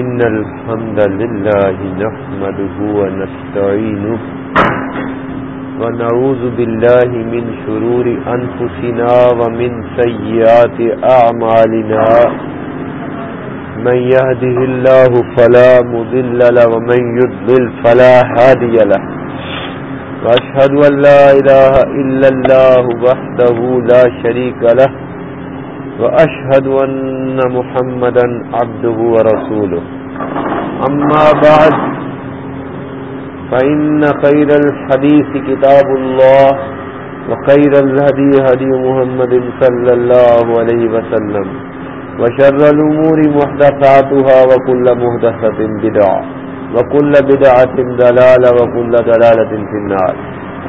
إن الحمد لله نحمده ونستعينه ونعوذ بالله من شرور أنفسنا ومن سيئات أعمالنا. من يهده الله فلا مذل له ومن يضلل فلا هادي له. وأشهد أن لا إله إلا الله وحده لا شريك له. وأشهد أن محمدا عبده ورسوله. أما بعد، فإن خير الحديث كتاب الله، وخير الهدي هدي محمد صلى الله عليه وسلم، وشر الأمور محدثاتها، وكل محدثة بدعة، وكل بدعة دلالة وكل دلالة في النار.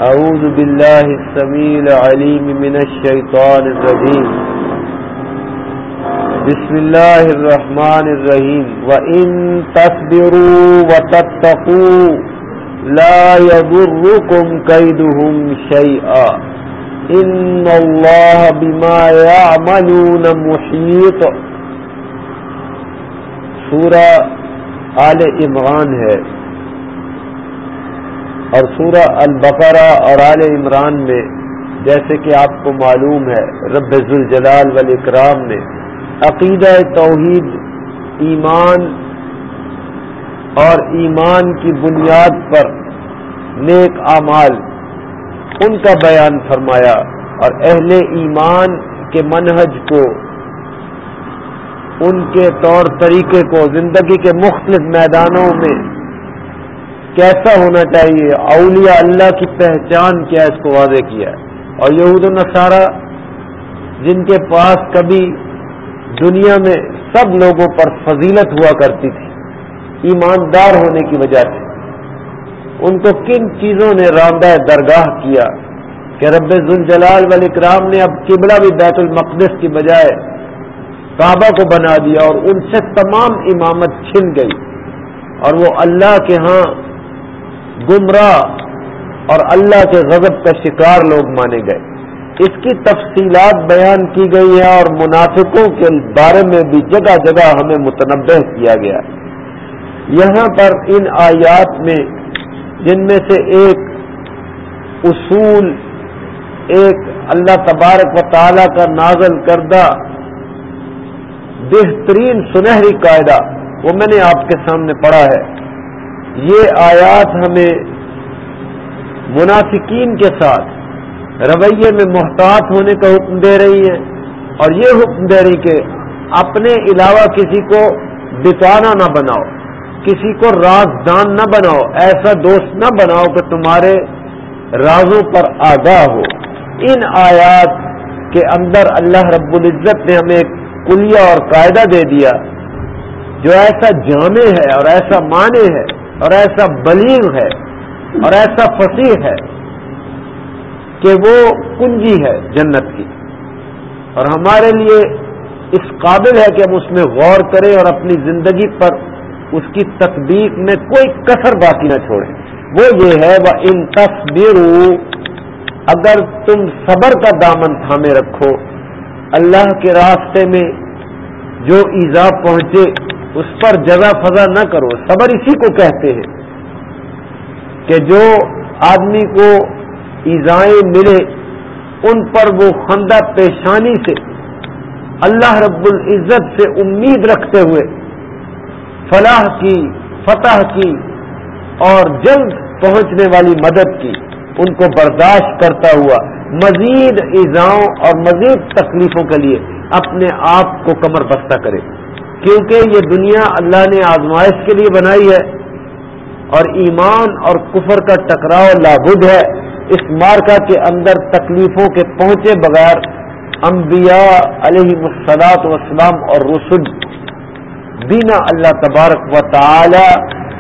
أعوذ بالله السميع العليم من الشيطان الرجيم. بسم الله الرحمن الرحيم وإن تصبروا وتتقوا لا يضركم كيدهم شيئا. إن الله بما يعملون محيط. سورة آل عمران ہے اور سورہ البقرہ اور آل عمران میں جیسے کہ آپ کو معلوم ہے، رب ذوالجلال والاکرام نے عقیدہ توحید، ایمان اور ایمان کی بنیاد پر نیک اعمال، ان کا بیان فرمایا اور اہل ایمان کے منہج کو، ان کے طور طریقے کو، زندگی کے مختلف میدانوں میں کیسا ہونا چاہیے، اولیاء اللہ کی پہچان کیا اس کو واضح کیا ہے۔ اور یہود النصارہ جن کے پاس کبھی دنیا میں سب لوگوں پر فضیلت ہوا کرتی تھی، ایماندار ہونے کی وجہ سے۔ ان کو کن چیزوں نے راندہ درگاہ کیا کہ رب ذوالجلال والاکرام نے اب قبلہ بھی بیت المقدس کی بجائے کعبہ کو بنا دیا اور ان سے تمام امامت چھن گئی۔ اور وہ اللہ کے ہاں گمراہ اور اللہ کے غضب کا شکار لوگ مانے گئے۔ اس کی تفصیلات بیان کی گئی ہے اور منافقوں کے بارے میں بھی جگہ جگہ ہمیں متنوع کیا گیا یہاں پر ان آیات میں جن میں سے ایک اصول، ایک اللہ تبارک و تعالی کا نازل کردہ بہترین سنہری قاعدہ وہ میں نے آپ کے سامنے پڑھا ہے۔ یہ آیات ہمیں منافقین کے ساتھ رویے میں محتاط ہونے کا حکم دے رہی ہے اور یہ حکم دے رہی کہ اپنے علاوہ کسی کو بتانا نہ بناؤ، کسی کو رازدان نہ بناؤ، ایسا دوست نہ بناؤ کہ تمہارے رازوں پر آگاہ ہو۔ ان آیات کے اندر اللہ رب العزت نے ہمیں ایک کلیہ اور قاعدہ دے دیا، جو ایسا جامع ہے اور ایسا معنی ہے اور ایسا بلیغ ہے اور ایسا فصیح ہے۔ کہ وہ کنجی ہے جنت کی۔ اور ہمارے لیے اس قابل ہے کہ ہم اس میں غور کریں اور اپنی زندگی پر اس کی تطبیق میں کوئی کثر باقی نہ چھوڑیں۔ وہ یہ ہے وہ ان تصویر اگر تم صبر کا دامن تھامے رکھو، اللہ کے راستے میں جو ایزا پہنچے، اس پر جگہ فضا نہ کرو۔ صبر اسی کو کہتے ہیں کہ جو آدمی کو ایزائیں ملے، ان پر وہ خندہ پیشانی سے اللہ رب العزت سے امید رکھتے ہوئے فلاح کی، فتح کی اور جلد پہنچنے والی مدد کی، ان کو برداشت کرتا ہوا مزید ایزاؤں اور مزید تکلیفوں کے لیے اپنے آپ کو کمر بستہ کرے۔ کیونکہ یہ دنیا اللہ نے آزمائش کے لیے بنائی ہے اور ایمان اور کفر کا ٹکراؤ لابد ہے۔ اس مارکا کے اندر تکلیفوں کے پہنچے بغیر انبیاء علیہ مسلاط وسلام اور رسول بینا اللہ تبارک و تعالی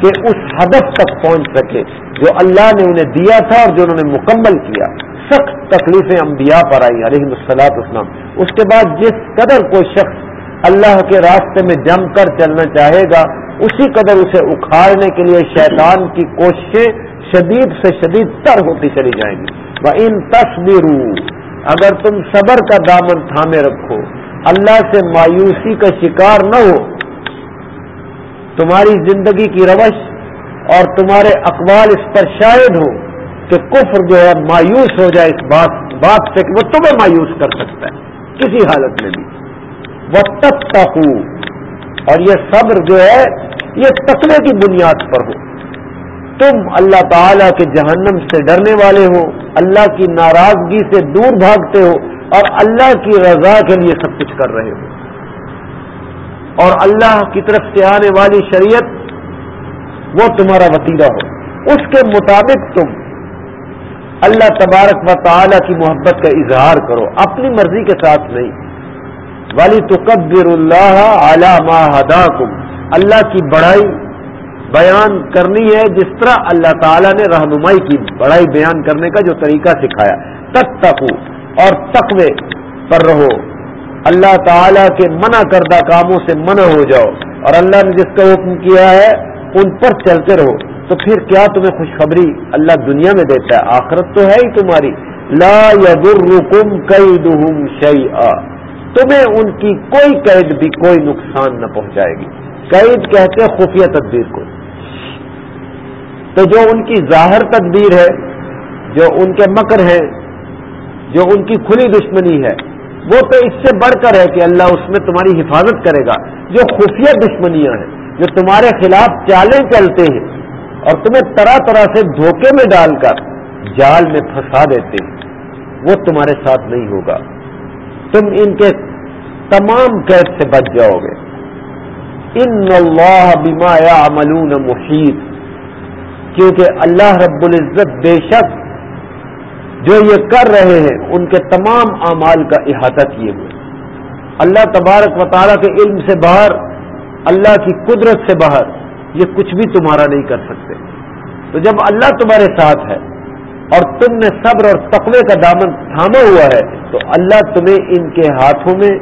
کے اس ہدف تک پہنچ سکے، جو اللہ نے انہیں دیا تھا اور جو انہوں نے مکمل کیا۔ سخت تکلیفیں انبیاء پر آئی علیہ مسلاط اسلام اس کے بعد جس قدر کوئی شخص اللہ کے راستے میں جم کر چلنا چاہے گا، اسی قدر اسے اکھاڑنے کے لیے شیطان کی کوششیں شدید سے شدید تر ہوتی چلی جائیں گی۔ وہ ان تصویر اگر تم صبر کا دامن تھامے رکھو، اللہ سے مایوسی کا شکار نہ ہو، تمہاری زندگی کی روش اور تمہارے اقوال اس پر شاید ہو کہ کفر جو ہے مایوس ہو جائے اس بات بات سے کہ وہ تمہیں مایوس کر سکتا ہے۔ کسی حالت میں بھی۔ وہ تک اور یہ صبر جو ہے، یہ تقوی کی بنیاد پر ہو۔ تم اللہ تعالی کے جہنم سے ڈرنے والے ہو، اللہ کی ناراضگی سے دور بھاگتے ہو اور اللہ کی رضا کے لیے سب کچھ کر رہے ہو۔ اور اللہ کی طرف سے آنے والی شریعت وہ تمہارا وطیرہ ہو۔ اس کے مطابق تم اللہ تبارک و تعالی کی محبت کا اظہار کرو، اپنی مرضی کے ساتھ نہیں۔ والی تو قبر اللہ اعلی ماہدا اللہ کی بڑائی بیان کرنی ہے جس طرح اللہ تعالیٰ نے رہنمائی کی، بڑائی بیان کرنے کا جو طریقہ سکھایا۔ تب تک اور تقوی پر رہو۔ اللہ تعالیٰ کے منع کردہ کاموں سے منع ہو جاؤ۔ اور اللہ نے جس کا حکم کیا ہے، ان پر چلتے رہو۔ تو پھر کیا تمہیں خوشخبری اللہ دنیا میں دیتا ہے؟ آخرت تو ہے ہی تمہاری۔ لا یدرکم قیدہم شیئا۔ تمہیں ان کی کوئی قید بھی، کوئی نقصان نہ پہنچائے گی۔ قید کہتے ہیں خفیہ تدبیر کو۔ تو جو ان کی ظاہر تدبیر ہے، جو ان کے مکر ہیں جو ان کی کھلی دشمنی ہے، وہ تو اس سے بڑھ کر ہے کہ اللہ اس میں تمہاری حفاظت کرے گا۔ جو خفیہ دشمنیاں ہیں، جو تمہارے خلاف چالیں چلتے ہیں اور تمہیں طرح طرح سے دھوکے میں ڈال کر جال میں پھنسا دیتے ہیں، وہ تمہارے ساتھ نہیں ہوگا۔ تم ان کے تمام قید سے بچ جاؤ گے۔ ان اللہ بیما عملون محیط کیونکہ اللہ رب العزت بے شک جو یہ کر رہے ہیں، ان کے تمام اعمال کا احاطہ کیے ہوئے۔ اللہ تبارک و تعالیٰ کے علم سے باہر، اللہ کی قدرت سے باہر، یہ کچھ بھی تمہارا نہیں کر سکتے۔ تو جب اللہ تمہارے ساتھ ہے اور تم نے صبر اور تقوی کا دامن تھاما ہوا ہے، تو اللہ تمہیں ان کے ہاتھوں میں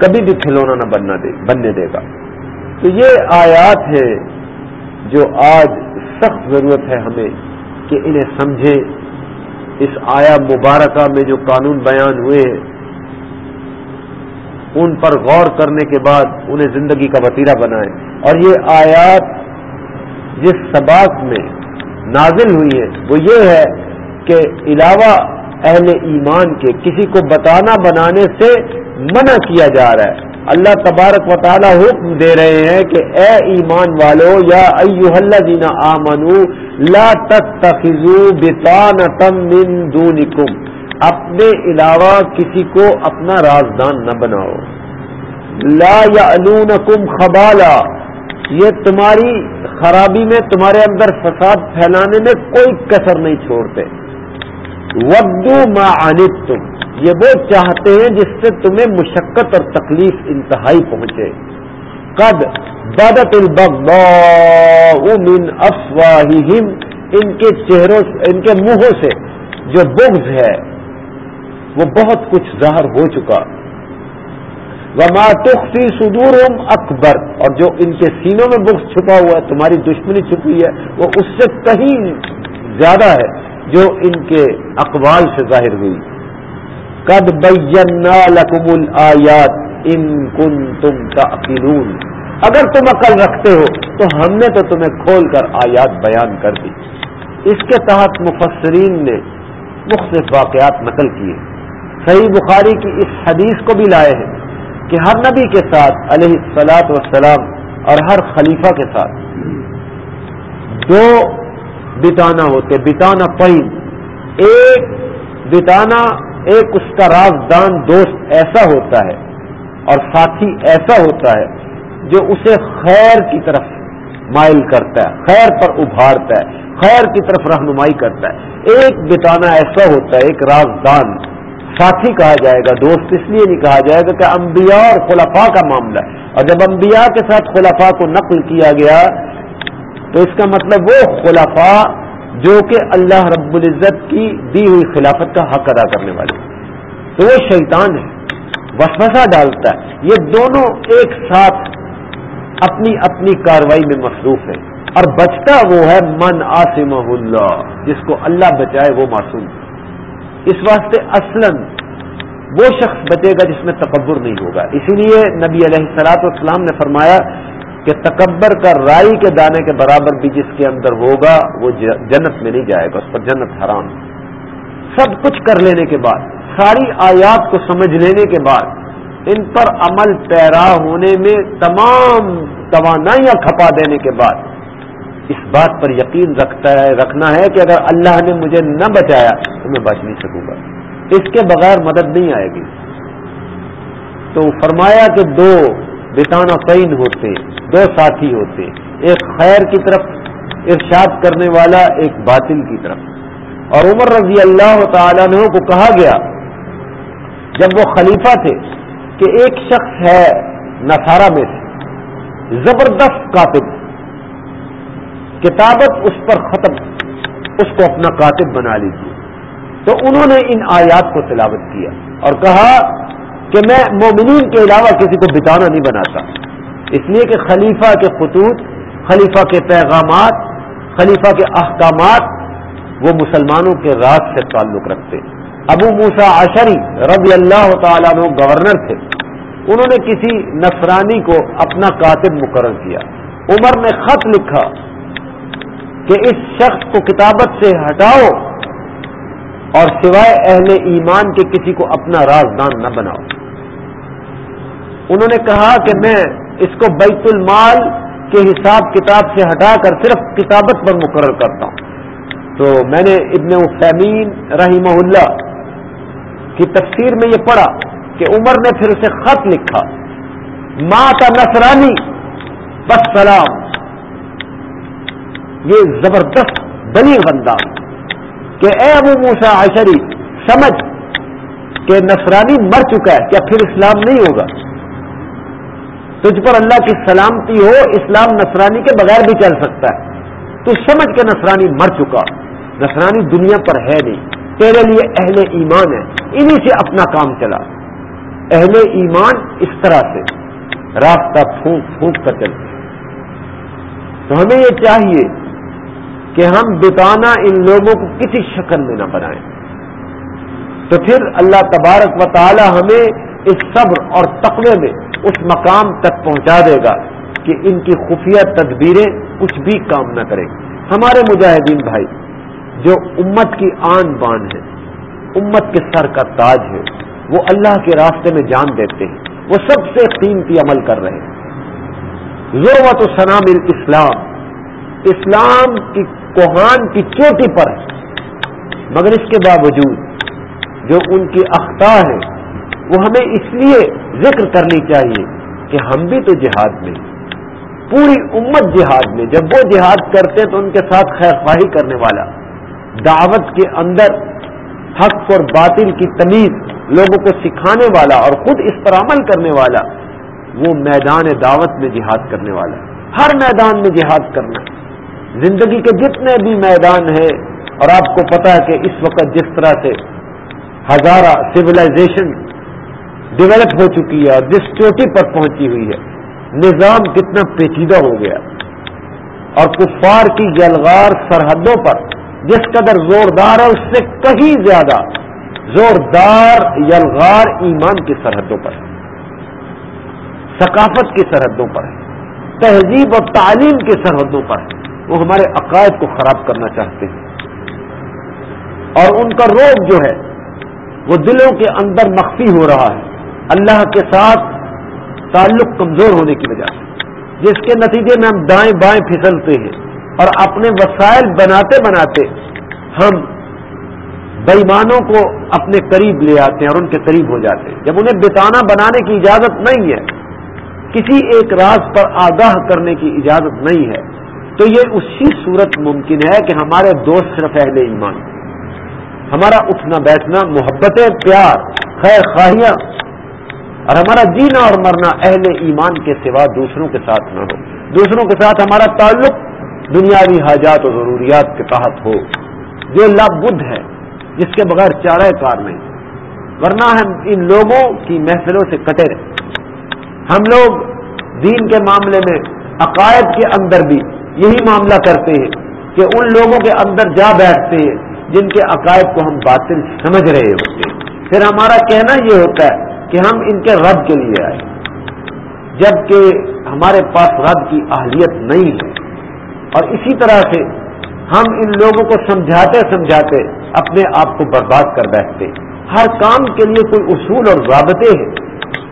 کبھی بھی کھلونا نہ بننا دے، بننے دے گا۔ تو یہ آیات ہے جو آج سخت ضرورت ہے ہمیں کہ انہیں سمجھیں۔ اس آیا مبارکہ میں جو قانون بیان ہوئے ہیں، ان پر غور کرنے کے بعد انہیں زندگی کا وطیرہ بنائیں۔ اور یہ آیات جس سباق میں نازل ہوئی ہے وہ یہ ہے کہ علاوہ اہل ایمان کے کسی کو بتانا بنانے سے منع کیا جا رہا ہے۔ اللہ تبارک و تعالی حکم دے رہے ہیں کہ اے ایمان والو، یا ایوہ الذین آمنو، لا تتخذو بطانتا من دونکم۔ اپنے علاوہ کسی کو اپنا رازدان نہ بناؤ۔ لا یا خبالا۔ یہ تمہاری خرابی میں تمہارے اندر فساد پھیلانے میں کوئی کسر نہیں چھوڑتے۔ ودو ما تم یہ وہ چاہتے ہیں جس سے تمہیں مشقت اور تکلیف انتہائی پہنچے۔ قد بدت من افواہہم۔ ان کے چہروں ان کے منہوں سے جو بغض ہے، وہ بہت کچھ ظاہر ہو چکا۔ وما تخفی صدور اکبر۔ اور جو ان کے سینوں میں بخش چھپا ہوا ہے، تمہاری دشمنی چھپی ہے، وہ اس سے کہیں زیادہ ہے۔ جو ان کے اقوال سے ظاہر ہوئی۔ قد بینا لکم الآیات ان کن تم تعقلون۔ اگر تم عقل رکھتے ہو، تو ہم نے تو تمہیں کھول کر آیات بیان کر دی۔ اس کے تحت مفسرین نے مختلف واقعات نقل کیے۔ صحیح بخاری کی اس حدیث کو بھی لائے ہیں کہ ہر نبی کے ساتھ علیہ السلاط وسلام اور ہر خلیفہ کے ساتھ دو بتانا ہوتے بتانا پین۔ ایک بتانا ایک اس کا رازدان دوست ایسا ہوتا ہے اور ساتھی ایسا ہوتا ہے جو اسے خیر کی طرف مائل کرتا ہے، خیر پر ابھارتا ہے، خیر کی طرف رہنمائی کرتا ہے۔ ایک بتانا ایسا ہوتا ہے، ایک رازدان ساتھی کہا جائے گا، دوست اس لیے نہیں کہا جائے گا کہ انبیاء اور خلفاء کا معاملہ ہے۔ اور جب انبیاء کے ساتھ خلفاء کو نقل کیا گیا تو اس کا مطلب وہ خلفاء جو کہ اللہ رب العزت کی دی ہوئی خلافت کا حق ادا کرنے والے تو وہ شیطان ہے، وسوسہ ڈالتا ہے۔ یہ دونوں ایک ساتھ اپنی اپنی کاروائی میں مصروف ہے اور بچتا وہ ہے من آسم اللہ، جس کو اللہ بچائے وہ معصوم۔ اس واسطے اصلا وہ شخص بچے گا جس میں تکبر نہیں ہوگا۔ اسی لیے نبی علیہ السلاط والسلام نے فرمایا کہ تکبر کا رائی کے دانے کے برابر بھی جس کے اندر ہوگا وہ جنت میں نہیں جائے گا، اس پر جنت حرام سب کچھ کر لینے کے بعد، ساری آیات کو سمجھ لینے کے بعد، ان پر عمل پیرا ہونے میں تمام توانائیاں کھپا دینے کے بعد، اس بات پر یقین رکھتا ہے، رکھنا ہے کہ اگر اللہ نے مجھے نہ بچایا تو میں بچ نہیں سکوں گا۔ اس کے بغیر مدد نہیں آئے گی۔ تو فرمایا کہ دو بتانا قین ہوتے، دو ساتھی ہوتے، ایک خیر کی طرف، ارشاد کرنے والا ایک باطل کی طرف۔ اور عمر رضی اللہ تعالیٰ نے کو کہا گیا، جب وہ خلیفہ تھے، کہ ایک شخص ہے نسارا میں سے، زبردست کاتب، کتابت اس پر ختم، اس کو اپنا کاتب بنا لیجیے تو انہوں نے ان آیات کو تلاوت کیا اور کہا کہ میں مومنین کے علاوہ کسی کو بتانا نہیں بناتا۔ اس لیے کہ خلیفہ کے خطوط، خلیفہ کے پیغامات، خلیفہ کے احکامات وہ مسلمانوں کے راز سے تعلق رکھتے۔ ابو موسا عشری رضی اللہ تعالیٰ عنہ گورنر تھے۔ انہوں نے کسی نفرانی کو اپنا کاتب مقرر کیا۔ عمر نے خط لکھا کہ اس شخص کو کتابت سے ہٹاؤ اور سوائے اہل ایمان کے کسی کو اپنا رازدان نہ بناؤ۔ انہوں نے کہا کہ میں اس کو بیت المال کے حساب کتاب سے ہٹا کر صرف کتابت پر مقرر کرتا ہوں۔ تو میں نے ابن فیمین رحمہ اللہ کی تفسیر میں یہ پڑھا کہ عمر نے پھر اسے خط لکھا ماں کا نسرانی بس سلام۔ یہ زبردست دلیل بندہ کہ اے ابو موسا عشری، سمجھ کہ نصرانی مر چکا ہے، کیا پھر اسلام نہیں ہوگا؟ تجھ پر اللہ کی سلامتی ہو، اسلام نصرانی کے بغیر بھی چل سکتا ہے۔ تو سمجھ کے نصرانی مر چکا۔ نصرانی دنیا پر ہے نہیں۔ تیرے لیے اہل ایمان ہے انہی سے اپنا کام چلا۔ اہل ایمان اس طرح سے۔ راستہ پھونک پھونک کر چلتے تو ہمیں یہ چاہیے کہ ہم بتانا ان لوگوں کو کسی شکل میں نہ بنائیں۔ تو پھر اللہ تبارک و تعالی ہمیں اس صبر اور تقوی میں اس مقام تک پہنچا دے گا کہ ان کی خفیہ تدبیریں کچھ بھی کام نہ کریں۔ ہمارے مجاہدین بھائی، جو امت کی آن بان ہے، امت کے سر کا تاج ہے، وہ اللہ کے راستے میں جان دیتے ہیں، وہ سب سے قیمتی عمل کر رہے ہیں۔ ضرورت و سنام اسلام اسلام کی کوہان کی چوٹی پر ہے۔ مگر اس کے باوجود جو ان کی اختہ ہے وہ ہمیں اس لیے ذکر کرنی چاہیے کہ ہم بھی تو جہاد میں پوری امت جہاد میں، جب وہ جہاد کرتے تو ان کے ساتھ خیر خواہی کرنے والا۔ دعوت کے اندر حق اور باطل کی تمیز لوگوں کو سکھانے والا اور خود اس پر عمل کرنے والا، وہ میدان دعوت میں جہاد کرنے والا۔ ہر میدان میں جہاد کرنا۔ زندگی کے جتنے بھی میدان ہیں، اور آپ کو پتا ہے کہ اس وقت جس طرح سے ہزارہ سولاشن ڈیولپ ہو چکی ہے اور جس چوٹی پر پہنچی ہوئی ہے، نظام کتنا پیچیدہ ہو گیا۔ اور کفار کی یلغار سرحدوں پر جس قدر زوردار ہے، اس سے کہیں زیادہ زوردار یلغار ایمان کی سرحدوں پر ثقافت کی سرحدوں پر ہے۔ تہذیب اور تعلیم کی سرحدوں پر وہ ہمارے عقائد کو خراب کرنا چاہتے ہیں۔ اور ان کا روگ جو ہے، وہ دلوں کے اندر مخفی ہو رہا ہے۔ اللہ کے ساتھ تعلق کمزور ہونے کی وجہ سے۔ جس کے نتیجے میں ہم دائیں بائیں پھسلتے ہیں اور اپنے وسائل بناتے بناتے ہم بےمانوں کو اپنے قریب لے آتے ہیں اور ان کے قریب ہو جاتے ہیں۔ جب انہیں بتانا بنانے کی اجازت نہیں ہے، کسی ایک راز پر آگاہ کرنے کی اجازت نہیں ہے، تو یہ اسی صورت ممکن ہے کہ ہمارے دوست صرف اہل ایمان ہمارا اٹھنا بیٹھنا محبتیں، پیار، خیر خواہیاں اور ہمارا جینا اور مرنا اہل ایمان کے سوا دوسروں کے ساتھ نہ ہو۔ دوسروں کے ساتھ ہمارا تعلق دنیاوی حاجات اور ضروریات کے تحت ہو۔ جو لب بدھ ہے، جس کے بغیر چارہ کار نہیں۔ ورنہ ہم ان لوگوں کی محفلوں سے کٹے رہے۔ ہم لوگ دین کے معاملے میں عقائد کے اندر بھی یہی معاملہ کرتے ہیں کہ ان لوگوں کے اندر جا بیٹھتے ہیں جن کے عقائد کو ہم باطل سمجھ رہے ہوتے ہیں۔ پھر ہمارا کہنا یہ ہوتا ہے کہ ہم ان کے رب کے لیے آئے۔ جبکہ ہمارے پاس رب کی اہلیت نہیں ہے۔ اور اسی طرح سے ہم ان لوگوں کو سمجھاتے سمجھاتے اپنے آپ کو برباد کر بیٹھتے۔ ہر کام کے لیے کوئی اصول اور ضابطے ہیں۔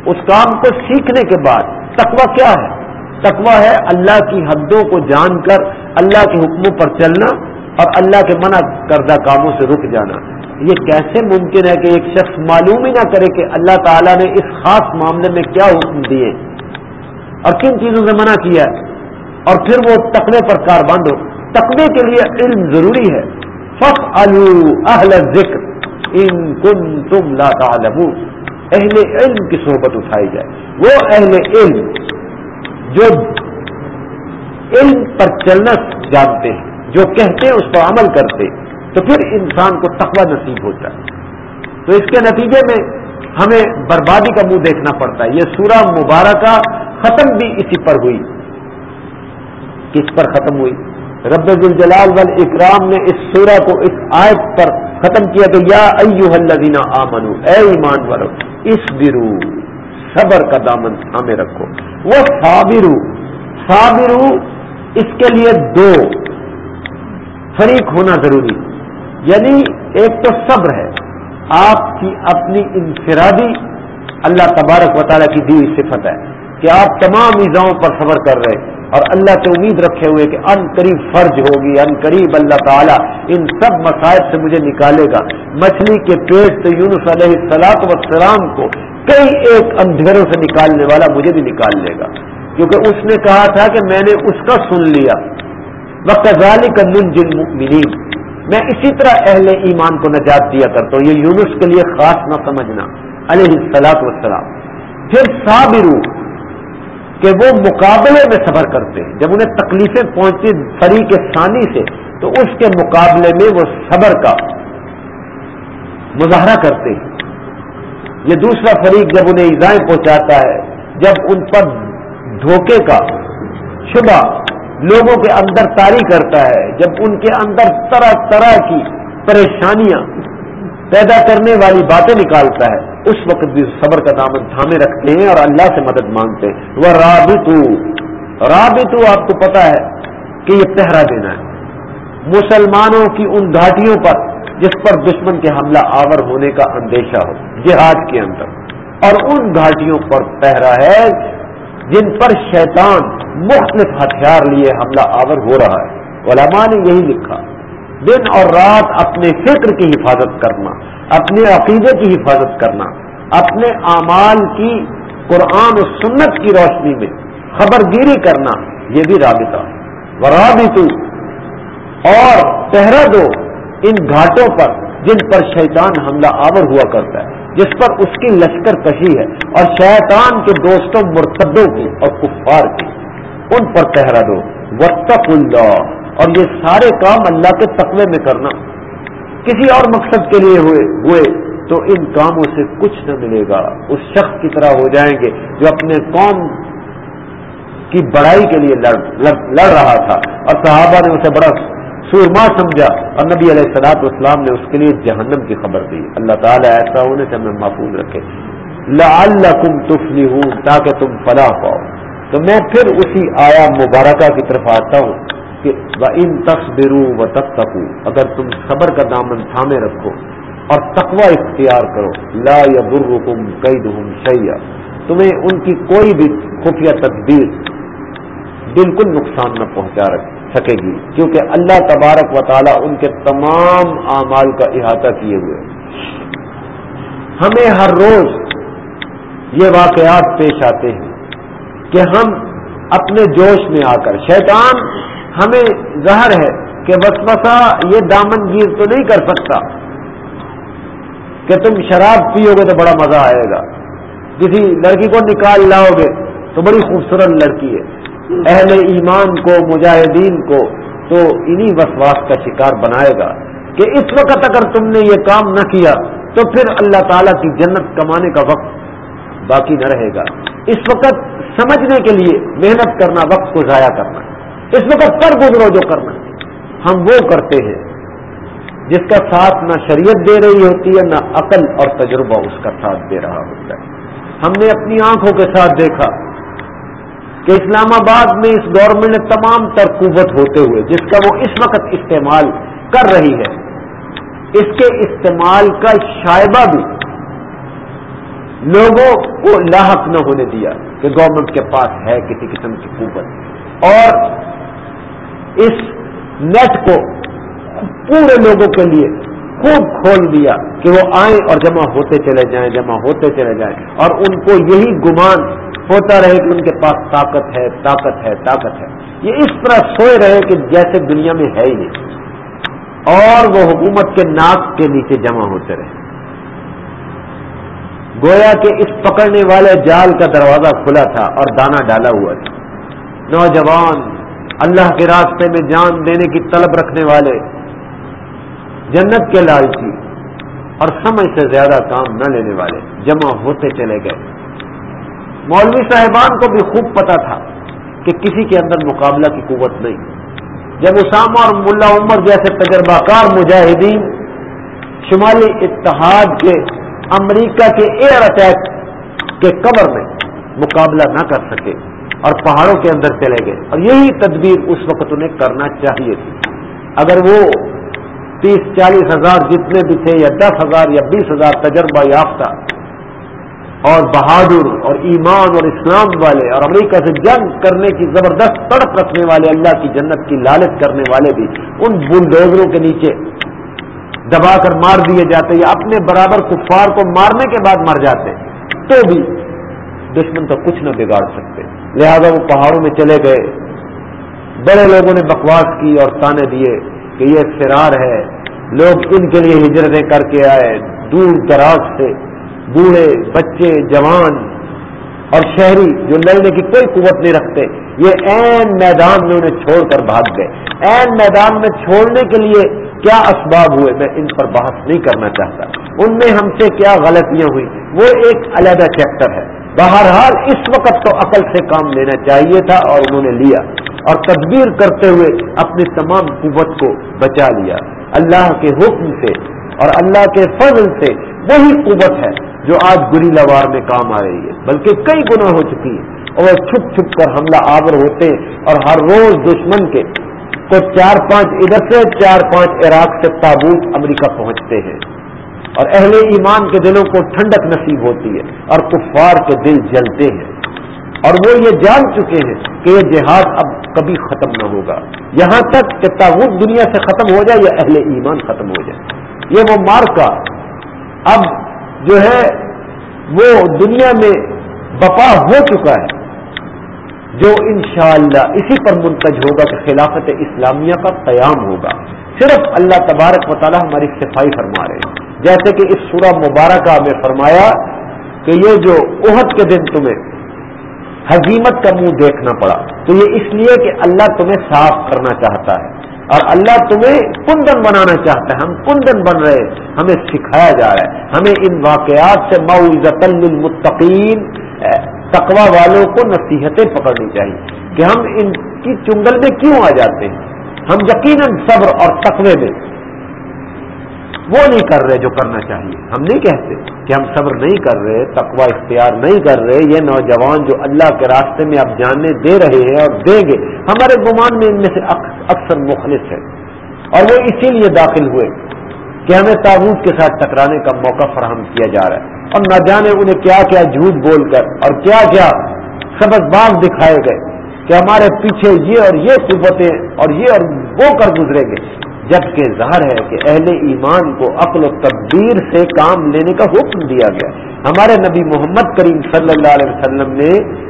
اس کام کو سیکھنے کے بعد تقوی کیا ہے؟ تقوی ہے اللہ کی حدوں کو جان کر، اللہ کے حکموں پر چلنا اور اللہ کے منع کردہ کاموں سے رک جانا۔ یہ کیسے ممکن ہے کہ ایک شخص معلوم ہی نہ کرے کہ اللہ تعالیٰ نے اس خاص معاملے میں کیا حکم دیے۔ اور کن چیزوں سے منع کیا ہے؟ اور پھر وہ تقوی پر کار بند ہو تقوی کے لیے علم ضروری ہے۔ فخ اہل ذکر ان کن تم لا اہل علم کی صحبت اٹھائی جائے۔ وہ اہل علم جو علم پر چلنا جانتے ہیں۔ جو کہتے ہیں اس پر عمل کرتے، تو پھر انسان کو تقوی نصیب ہوتا ہے۔ تو اس کے نتیجے میں ہمیں بربادی کا منہ دیکھنا پڑتا ہے۔ یہ سورہ مبارکہ ختم بھی اسی پر ہوئی۔ کس پر ختم ہوئی؟ رب الجلال وال اکرام نے اس سورہ کو اس آیت پر ختم کیا تو یا ایو الذین آمنو، اے ایمان والو اس برو صبر کا دامن ہمیں رکھو۔ وہ صابرو صابرو اس کے لیے دو فریق ہونا ضروری۔ یعنی ایک تو صبر ہے۔ آپ کی اپنی انفرادی اللہ تبارک و تعالیٰ کی دی صفت ہے کہ آپ تمام ایزاؤں پر صبر کر رہے اور اللہ سے امید رکھے ہوئے کہ ان قریب فرض ہوگی، ان قریب اللہ تعالیٰ ان سب مسائل سے مجھے نکالے گا۔ مچھلی کے پیٹ سے یونس علیہ السلاط وسلام کو کئی ایک اندھیروں سے نکالنے والا مجھے بھی نکال لے گا۔ کیونکہ اس نے کہا تھا کہ میں نے اس کا سن لیا۔ وقت ذالی کا نن جن میں اسی طرح اہل ایمان کو نجات دیا کرتا ہوں، یہ یونس کے لیے خاص نہ سمجھنا۔ علیہ السلاط وسلام پھر صابرو کہ وہ مقابلے میں صبر کرتے ہیں، جب انہیں تکلیفیں پہنچی فریق ثانی سے، تو اس کے مقابلے میں وہ صبر کا مظاہرہ کرتے ہیں۔ یہ دوسرا فریق جب انہیں ایزائیں پہنچاتا ہے، جب ان پر دھوکے کا شبہ لوگوں کے اندر تاری کرتا ہے، جب ان کے اندر طرح طرح کی پریشانیاں پیدا کرنے والی باتیں نکالتا ہے، اس وقت بھی صبر کا دامن تھامے رکھتے ہیں اور اللہ سے مدد مانگتے ہیں۔ وہ رابطو رابطو آپ کو پتا ہے کہ یہ پہرا دینا ہے۔ مسلمانوں کی ان گھاٹیوں پر جس پر دشمن کے حملہ آور ہونے کا اندیشہ ہو، جہاد کے اندر۔ اور ان گھاٹیوں پر پہرا ہے جن پر شیطان مختلف ہتھیار لیے حملہ آور ہو رہا ہے۔ علماء نے یہی لکھا، دن اور رات اپنے فکر کی حفاظت کرنا، اپنے عقیدے کی حفاظت کرنا، اپنے اعمال کی قرآن و سنت کی روشنی میں خبر گیری کرنا، یہ بھی رابطہ۔ و رابطو اور پہرا دو ان گھاٹوں پر جن پر شیطان حملہ آور ہوا کرتا ہے۔ جس پر اس کی لشکر کشی ہے اور شیطان کے دوستوں مرتدوں کی اور کفار کی۔ ان پر پہرا دو۔ وطف اللہ اور یہ سارے کام اللہ کے تقوی میں کرنا۔ کسی اور مقصد کے لیے ہوئے ہوئے تو ان کاموں سے کچھ نہ ملے گا۔ اس شخص کی طرح ہو جائیں گے جو اپنے قوم کی بڑائی کے لیے لڑ لڑ, لڑ رہا تھا۔ اور صحابہ نے اسے بڑا سورما سمجھا اور نبی علیہ السلاط اسلام نے اس کے لیے جہنم کی خبر دی۔ اللہ تعالیٰ ایسا ہونے سے ہمیں محفوظ رکھے۔ لعلکم تفلحون، تاکہ تم فلاح پاؤ۔ تو میں پھر اسی آیا مبارکہ کی طرف آتا ہوں کہ ان تصبرو و تب اگر تم صبر کا دامن تھامے رکھو اور تقوی اختیار کرو، لا یا برکم کئی دم تمہیں ان کی کوئی بھی خفیہ تدبیر بالکل نقصان نہ پہنچا رکھے۔ سکے گی۔ کیونکہ اللہ تبارک و تعالیٰ ان کے تمام اعمال کا احاطہ کیے ہوئے ہمیں ہر روز یہ واقعات پیش آتے ہیں کہ ہم اپنے جوش میں آ کر، شیطان ہمیں ظاہر ہے کہ وسوسہ یہ دامن گیر تو نہیں کر سکتا کہ تم شراب پیو گے تو بڑا مزہ آئے گا۔ کسی لڑکی کو نکال لاؤ گے تو بڑی خوبصورت لڑکی ہے۔ اہل ایمان کو، مجاہدین کو تو انہی وسواس کا شکار بنائے گا کہ اس وقت اگر تم نے یہ کام نہ کیا تو پھر اللہ تعالیٰ کی جنت کمانے کا وقت باقی نہ رہے گا۔ اس وقت سمجھنے کے لیے محنت کرنا، وقت کو ضائع کرنا۔ اس وقت پر گزرو جو کرنا۔ ہم وہ کرتے ہیں جس کا ساتھ نہ شریعت دے رہی ہوتی ہے، نہ عقل اور تجربہ اس کا ساتھ دے رہا ہوتا ہے۔ ہم نے اپنی آنکھوں کے ساتھ دیکھا۔ کہ اسلام آباد میں اس گورنمنٹ نے تمام تر قوت ہوتے ہوئے جس کا وہ اس وقت استعمال کر رہی ہے، اس کے استعمال کا شائبہ بھی لوگوں کو لاحق نہ ہونے دیا کہ گورنمنٹ کے پاس ہے کسی قسم کی قوت۔ اور اس نیٹ کو پورے لوگوں کے لیے خوب کھول دیا کہ وہ آئیں اور جمع ہوتے چلے جائیں، جمع ہوتے چلے جائیں۔ اور ان کو یہی گمان ہوتا رہے کہ ان کے پاس طاقت ہے طاقت ہے طاقت ہے۔ یہ اس طرح سوئے رہے کہ جیسے دنیا میں ہے ہی نہیں۔ اور وہ حکومت کے ناک کے نیچے جمع ہوتے رہے۔ گویا کہ اس پکڑنے والے جال کا دروازہ کھلا تھا اور دانا ڈالا ہوا تھا۔ نوجوان، اللہ کے راستے میں جان دینے کی طلب رکھنے والے جنت کے لالچی اور سمجھ سے زیادہ کام نہ لینے والے جمع ہوتے چلے گئے۔ مولوی صاحبان کو بھی خوب پتا تھا کہ کسی کے اندر مقابلہ کی قوت نہیں۔ جب اسامہ اور ملا عمر جیسے تجربہ کار مجاہدین شمالی اتحاد کے امریکہ کے ایئر اٹیک کے کور میں مقابلہ نہ کر سکے اور پہاڑوں کے اندر چلے گئے۔ اور یہی تدبیر اس وقت انہیں کرنا چاہیے تھی۔ اگر وہ تیس چالیس ہزار جتنے بھی تھے یا دس ہزار یا بیس ہزار تجربہ یافتہ اور بہادر اور ایمان اور اسلام والے اور امریکہ سے جنگ کرنے کی زبردست تڑپ رکھنے والے اللہ کی جنت کی لالچ کرنے والے بھی ان بلڈوزروں کے نیچے دبا کر مار دیے جاتے یا اپنے برابر کفار کو مارنے کے بعد مر جاتے تو بھی دشمن تو کچھ نہ بگاڑ سکتے۔ لہذا وہ پہاڑوں میں چلے گئے۔ بڑے لوگوں نے بکواس کی اور تانے دیے۔ کہ یہ فرار ہے۔ لوگ ان کے لیے ہجرتیں کر کے آئے، دور دراز سے، بوڑھے، بچے، جوان اور شہری جو لڑنے کی کوئی قوت نہیں رکھتے۔ یہ این میدان میں انہیں چھوڑ کر بھاگ گئے۔ این میدان میں چھوڑنے کے لیے کیا اسباب ہوئے؟ میں ان پر بحث نہیں کرنا چاہتا۔ ان میں ہم سے کیا غلطیاں ہوئی وہ ایک علیحدہ چیپٹر ہے۔ بہرحال اس وقت تو عقل سے کام لینا چاہیے تھا اور انہوں نے لیا۔ اور تدبیر کرتے ہوئے اپنی تمام قوت کو بچا لیا۔ اللہ کے حکم سے اور اللہ کے فضل سے وہی قوت ہے جو آج گری لوار میں کام آ رہی ہے۔ بلکہ کئی گنا ہو چکی ہے اور وہ چھپ چھپ کر حملہ آور ہوتے اور ہر روز دشمن کے تو چار پانچ ادھر سے چار پانچ عراق سے تابوت امریکہ پہنچتے ہیں۔ اور اہل ایمان کے دلوں کو ٹھنڈک نصیب ہوتی ہے اور کفار کے دل جلتے ہیں۔ اور وہ یہ جان چکے ہیں کہ یہ جہاد اب کبھی ختم نہ ہوگا۔ یہاں تک کہ تابوت دنیا سے ختم ہو جائے یا اہل ایمان ختم ہو جائے۔ یہ وہ مارکا اب جو ہے وہ دنیا میں بپا ہو چکا ہے، جو انشاءاللہ اسی پر منتج ہوگا کہ خلافت اسلامیہ کا قیام ہوگا۔ صرف اللہ تبارک و تعالیٰ ہماری صفائی فرما رہے ہیں۔ جیسے کہ اس سورہ مبارکہ میں فرمایا کہ یہ جو عہد کے دن تمہیں حزیمت کا منہ دیکھنا پڑا۔ تو یہ اس لیے کہ اللہ تمہیں صاف کرنا چاہتا ہے اور اللہ تمہیں کندن بنانا چاہتا ہے۔ ہم کندن بن رہے، ہمیں سکھایا جا رہا ہے۔ ہمیں ان واقعات سے معذت المتقین تقوا والوں کو نصیحتیں پکڑنی چاہیے کہ ہم ان کی چنگل میں کیوں آ جاتے ہیں؟ ہم یقیناً صبر اور تقوی میں۔ وہ نہیں کر رہے جو کرنا چاہیے۔ ہم نہیں کہتے کہ ہم صبر نہیں کر رہے تقوا اختیار نہیں کر رہے، یہ نوجوان جو اللہ کے راستے میں اب جاننے دے رہے ہیں اور دیں گے۔ ہمارے گمان میں ان میں سے اکثر مخلص ہے اور وہ اسی لیے داخل ہوئے کہ ہمیں تابوت کے ساتھ ٹکرانے کا موقع فراہم کیا جا رہا ہے۔ اور نہ جانے انہیں کیا کیا جھوٹ بول کر اور کیا کیا سبق باغ دکھائے گئے کہ ہمارے پیچھے یہ اور یہ قوتیں اور یہ اور وہ کر گزرے گے جبکہ ظاہر ہے کہ اہل ایمان کو عقل و تبدیر سے کام لینے کا حکم دیا گیا۔ ہمارے نبی محمد کریم صلی اللہ علیہ وسلم نے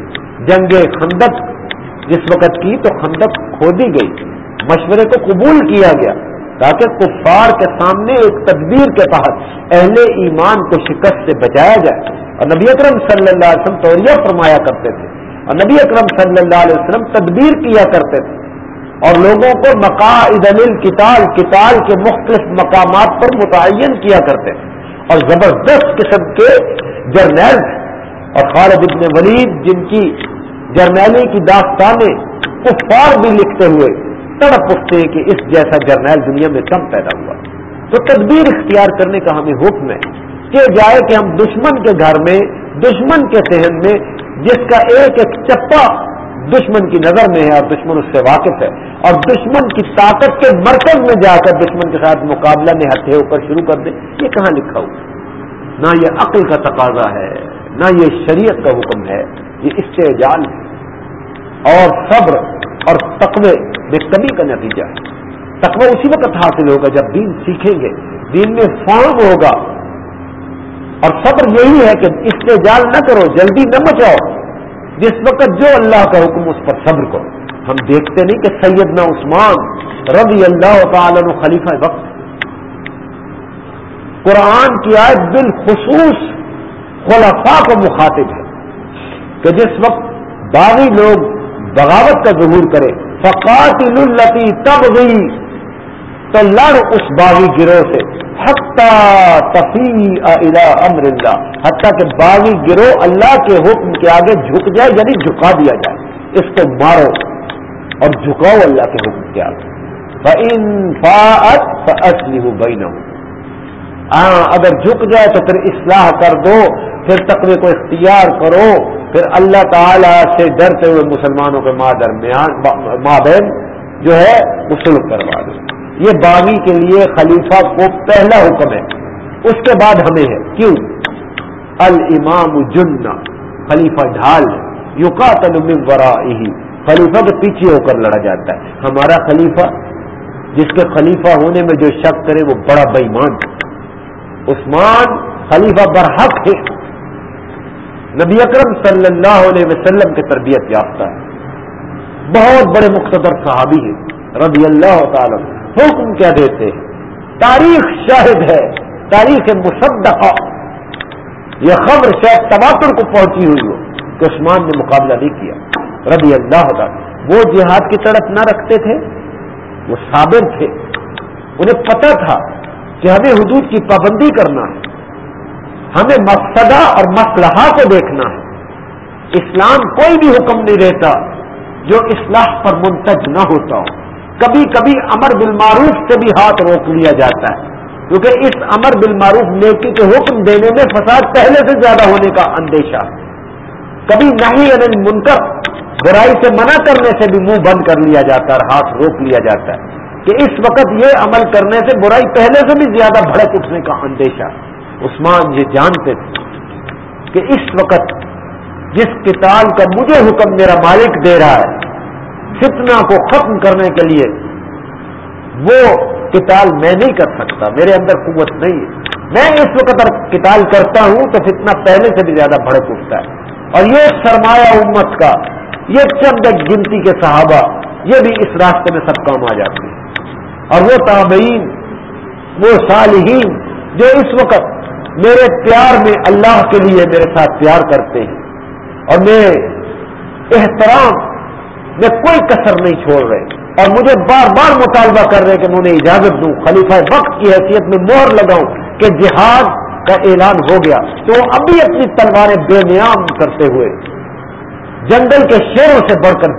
جنگ خندق جس وقت کی تو خندق کھودی گئی۔ مشورے کو قبول کیا گیا تاکہ کفار کے سامنے ایک تدبیر کے تحت اہل ایمان کو شکست سے بچایا جائے۔ اور نبی اکرم صلی اللہ علیہ وسلم توریہ فرمایا کرتے تھے۔ اور نبی اکرم صلی اللہ علیہ وسلم تدبیر کیا کرتے تھے۔ اور لوگوں کو مقاعد کتال کتال کے مختلف مقامات پر متعین کیا کرتے تھے اور زبردست قسم کے جرنیل اور خالد ابن ولید، جن کی جرنیلی کی داستانیں کفار بھی لکھتے ہوئے تڑپ اٹھتے ہیں کہ اس جیسا جرنیل دنیا میں کم پیدا ہوا۔ تو تدبیر اختیار کرنے کا ہمیں حکم ہے کہ جائے کہ ہم دشمن کے گھر میں، دشمن کے ذہن میں، جس کا ایک ایک چپا دشمن کی نظر میں ہے اور دشمن اس سے واقف ہے اور دشمن کی طاقت کے مرکز میں جا کر دشمن کے ساتھ مقابلہ میں ہتھے اوپر شروع کر دے۔ یہ کہاں لکھا ہوا نہ یہ عقل کا تقاضا ہے، نہ یہ شریعت کا حکم ہے، یہ استعجال ہے۔ اور صبر اور تقوی میں کمی کا نتیجہ ہے۔ تقوی اسی وقت حاصل ہوگا جب دین سیکھیں گے۔ دین میں فارم ہوگا۔ اور صبر یہی ہے کہ استجال نہ کرو، جلدی نہ مچاؤ۔ جس وقت جو اللہ کا حکم اس پر صبر کرو۔ ہم دیکھتے نہیں کہ سیدنا عثمان رضی اللہ تعالی خلیفہ وقت۔ قرآن کی آیت بالخصوص خلفاء کو مخاطب ہے کہ جس وقت باغی لوگ بغاوت کا ظہور کرے فقات التی تب گئی تو لڑ اس باغی گروہ سے۔ امر اللہ حتیٰ کہ باغی گروہ اللہ کے حکم کے آگے جھک جائے یعنی جھکا دیا جائے۔ اس کو مارو اور جھکاؤ اللہ کے حکم کے آگے۔ اصلی ہوں ہاں اگر جھک جائے تو پھر اصلاح کر دو، پھر تقوی کو اختیار کرو۔ پھر اللہ تعالی سے ڈرتے ہوئے مسلمانوں کے ماں درمیان ماں بہن جو ہے وہ کروا دو۔ یہ باغی کے لیے خلیفہ کو پہلا حکم ہے۔ اس کے بعد ہمیں ہے۔ کیوں؟ المام جنہ، خلیفہ ڈھال یوکا ورا خلیفہ کے پیچھے ہو کر لڑا جاتا ہے۔ ہمارا خلیفہ، جس کے خلیفہ ہونے میں جو شک کرے، وہ بڑا بےمان عثمان خلیفہ برحق ہے۔ نبی اکرم صلی اللہ علیہ وسلم کی تربیت یافتہ ہے۔ بہت بڑے مقتدر صحابی ہیں۔ رضی اللہ تعالی حکم کیا دیتے ہیں؟ تاریخ شاہد ہے، تاریخ مصدقہ۔ یہ خبر شاید تباتر کو پہنچی ہوئی ہو کہ عثمان نے مقابلہ نہیں کیا۔ رضی اللہ تعالی وہ جہاد کی طرف نہ رکھتے تھے، وہ صابر تھے۔ انہیں پتہ تھا کہ ہمیں حدود کی پابندی کرنا ہے، ہمیں مقصدہ اور مسلحہ کو دیکھنا ہے۔ اسلام کوئی بھی حکم نہیں رہتا جو اصلاح پر منتج نہ ہوتا ہو۔ کبھی کبھی امر بالمعروف سے بھی ہاتھ روک لیا جاتا ہے۔ کیونکہ اس امر بالمعروف نیکی کے حکم دینے میں فساد پہلے سے زیادہ ہونے کا اندیشہ۔ کبھی نہیں انل یعنی منکر، برائی سے منع کرنے سے بھی منہ بند کر لیا جاتا ہے اور ہاتھ روک لیا جاتا ہے۔ کہ اس وقت یہ عمل کرنے سے برائی پہلے سے بھی زیادہ بھڑک اٹھنے کا اندیشہ۔ عثمان یہ جانتے تھے کہ اس وقت جس کتاب کا مجھے حکم میرا مالک دے رہا ہے فتنہ کو ختم کرنے کے لیے وہ کتاب میں نہیں کر سکتا، میرے اندر قوت نہیں ہے۔ میں اس وقت اگر کتاب کرتا ہوں تو فتنہ پہلے سے بھی زیادہ بھڑک اٹھتا ہے۔ اور یہ سرمایہ امت کا، یہ چند گنتی کے صحابہ، یہ بھی اس راستے میں سب کام آ جاتے ہیں۔ اور وہ تابعین، وہ صالحین جو اس وقت میرے پیار میں اللہ کے لیے میرے ساتھ پیار کرتے ہیں۔ اور میں احترام میں کوئی کسر نہیں چھوڑ رہے اور مجھے بار بار مطالبہ کر رہے کہ میں انہیں اجازت دوں۔ خلیفہ وقت کی حیثیت میں مہر لگاؤں کہ جہاد کا اعلان ہو گیا۔ تو وہ ابھی اپنی تلواریں بے نیام کرتے ہوئے جنگل کے شیروں سے بڑھ کر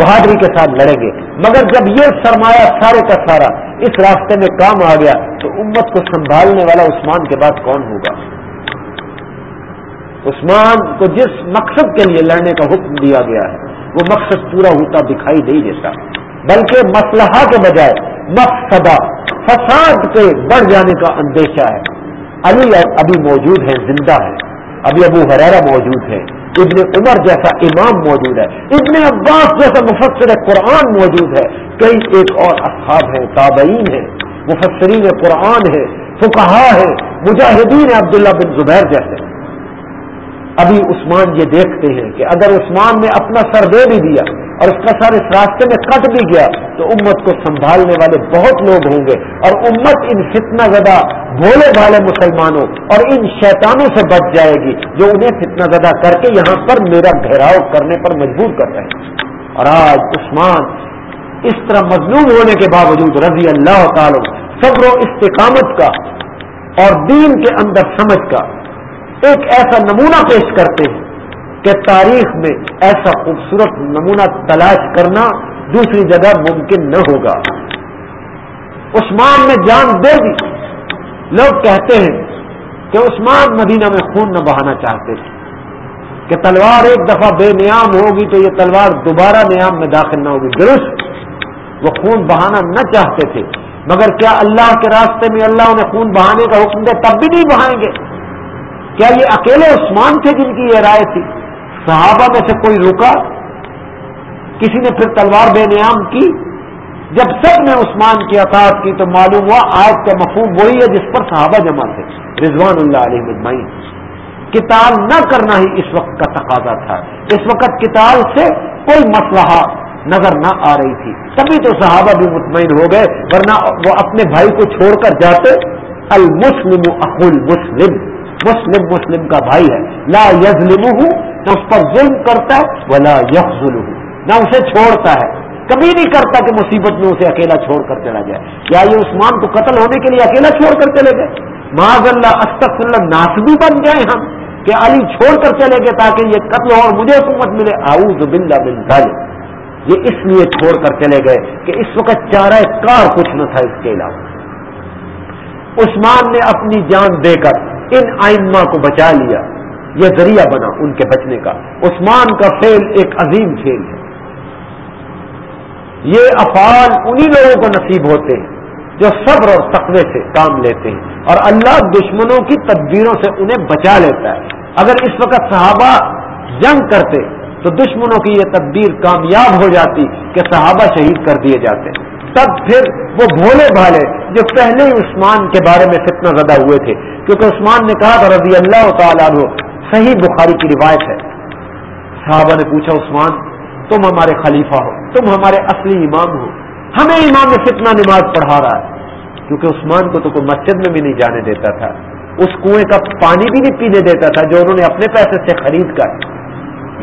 بہادری کے ساتھ لڑیں گے۔ مگر جب یہ سرمایہ سارے کا سارا اس راستے میں کام آ گیا تو امت کو سنبھالنے والا عثمان کے بعد کون ہوگا؟ عثمان کو جس مقصد کے لیے لڑنے کا حکم دیا گیا ہے وہ مقصد پورا ہوتا دکھائی نہیں دیتا۔ بلکہ مسلحہ کے بجائے مقصدہ، فساد کے بڑھ جانے کا اندیشہ ہے۔ علی ابھی موجود ہیں، زندہ ہے ابھی ابو حرارا موجود ہے ابن عمر جیسا امام موجود ہے۔ ابن عباس جیسا مفسر قرآن موجود ہے۔ کئی ایک اور اصحاب ہیں، تابعین ہیں۔ مفسرین قرآن ہے فکہ ہے مجاہدین عبداللہ بن زبیر جیسے۔ ابھی عثمان یہ دیکھتے ہیں کہ اگر عثمان نے اپنا سر دے بھی دیا اور اس کا سر اس راستے میں کٹ بھی گیا تو امت کو سنبھالنے والے بہت لوگ ہوں گے اور امت ان فتنہ زدہ بھولے بھالے مسلمانوں اور ان شیطانوں سے بچ جائے گی جو انہیں فتنہ زدہ کر کے یہاں پر میرا گھیراؤ کرنے پر مجبور کر رہے ہیں۔ اور آج عثمان اس طرح مظلوم ہونے کے باوجود رضی اللہ تعالی صبر و استقامت کا اور دین کے اندر سمجھ کا ایک ایسا نمونہ پیش کرتے ہیں کہ تاریخ میں ایسا خوبصورت نمونہ تلاش کرنا دوسری جگہ ممکن نہ ہوگا۔ عثمان نے جان دے دی۔ لوگ کہتے ہیں کہ عثمان مدینہ میں خون نہ بہانا چاہتے تھے۔ کہ تلوار ایک دفعہ بے نیام ہوگی تو یہ تلوار دوبارہ نیام میں داخل نہ ہوگی۔ درست، وہ خون بہانا نہ چاہتے تھے۔ مگر کیا اللہ کے راستے میں اللہ انہیں خون بہانے کا حکم دے؟ تب بھی نہیں بہائیں گے۔ کیا یہ اکیلے عثمان تھے جن کی یہ رائے تھی؟ صحابہ میں سے کوئی رکا؟ کسی نے پھر تلوار بے نیام کی؟ جب سب نے عثمان کی اطاعت کی تو معلوم ہوا آج کا مفہوم وہی ہے جس پر صحابہ جمع تھے۔ رضوان اللہ علیہ مجمعین کتاب نہ کرنا ہی اس وقت کا تقاضا تھا۔ اس وقت کتاب سے کوئی مسئلہ نظر نہ آ رہی تھی۔ تبھی تو صحابہ بھی مطمئن ہو گئے، ورنہ وہ اپنے بھائی کو چھوڑ کر جاتے۔ المسلم اقول مسلم مسلم مسلم کا بھائی ہے۔ لا یزلم ہوں نہ اس پر ظلم کرتا ہے وہ لا یخل نہ اسے چھوڑتا ہے۔ کبھی نہیں کرتا کہ مصیبت میں اسے اکیلا چھوڑ کر چلا جائے۔ کیا یہ عثمان کو قتل ہونے کے لیے اکیلا چھوڑ کر چلے گئے؟ معذ اللہ استف اللہ ناسبی بن جائیں ہم کہ علی چھوڑ کر چلے گئے تاکہ یہ قتل ہو اور مجھے حکومت ملے۔ آؤز بلّہ بن ظالم یہ اس لیے چھوڑ کر چلے گئے کہ اس وقت چارہ کار کچھ نہ تھا اس کے علاوہ۔ عثمان نے اپنی جان دے کر ان آئمہ کو بچا لیا، یہ ذریعہ بنا ان کے بچنے کا۔ عثمان کا فیل ایک عظیم فیل ہے۔ یہ افعال انہی لوگوں کو نصیب ہوتے ہیں جو صبر اور تقوی سے کام لیتے ہیں اور اللہ دشمنوں کی تدبیروں سے انہیں بچا لیتا ہے۔ اگر اس وقت صحابہ جنگ کرتے تو دشمنوں کی یہ تدبیر کامیاب ہو جاتی کہ صحابہ شہید کر دیے جاتے۔ ہیں تب پھر وہ بھولے بھالے جو پہلے ہی عثمان کے بارے میں فتنا زدہ ہوئے تھے۔ کیونکہ عثمان نے کہا تھا رضی اللہ تعالیٰ عنہ، صحیح بخاری کی روایت ہے۔ صحابہ نے پوچھا، عثمان، تم ہمارے خلیفہ ہو، تم ہمارے اصلی امام ہو، ہمیں امام میں فتنا نماز پڑھا رہا ہے۔ کیونکہ عثمان کو تو کوئی مسجد میں بھی نہیں جانے دیتا تھا، اس کنویں کا پانی بھی نہیں پینے دیتا تھا جو انہوں نے اپنے پیسے سے خرید کر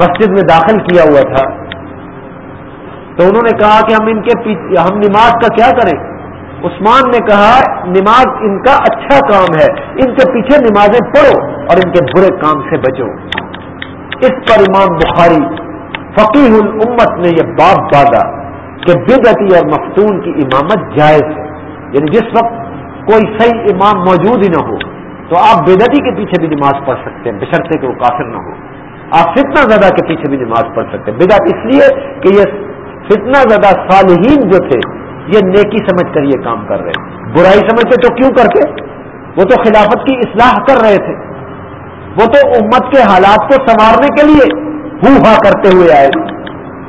مسجد میں داخل کیا ہوا تھا۔ تو انہوں نے کہا کہ ہم ان کے ہم نماز کا کیا کریں؟ عثمان نے کہا، نماز ان کا اچھا کام ہے، ان کے پیچھے نمازیں پڑھو اور ان کے برے کام سے بچو۔ اس پر امام بخاری فقیح الامت نے یہ باب بادا کہ بدعتی اور مفتون کی امامت جائز ہے۔ یعنی جس وقت کوئی صحیح امام موجود ہی نہ ہو، تو آپ بدعتی کے پیچھے بھی نماز پڑھ سکتے ہیں، بشرطے کہ وہ کافر نہ ہو۔ آپ فتنہ زدہ کے پیچھے بھی نماز پڑھ سکتے ہیں۔ بدعت اس لیے کہ یہ فتنہ زدہ صالحین جو تھے، یہ نیکی سمجھ کر یہ کام کر رہے برائی سمجھتے تو کیوں کرتے؟ وہ تو خلافت کی اصلاح کر رہے تھے۔ وہ تو امت کے حالات کو سنوارنے کے لیے ہوا کرتے ہوئے آئے۔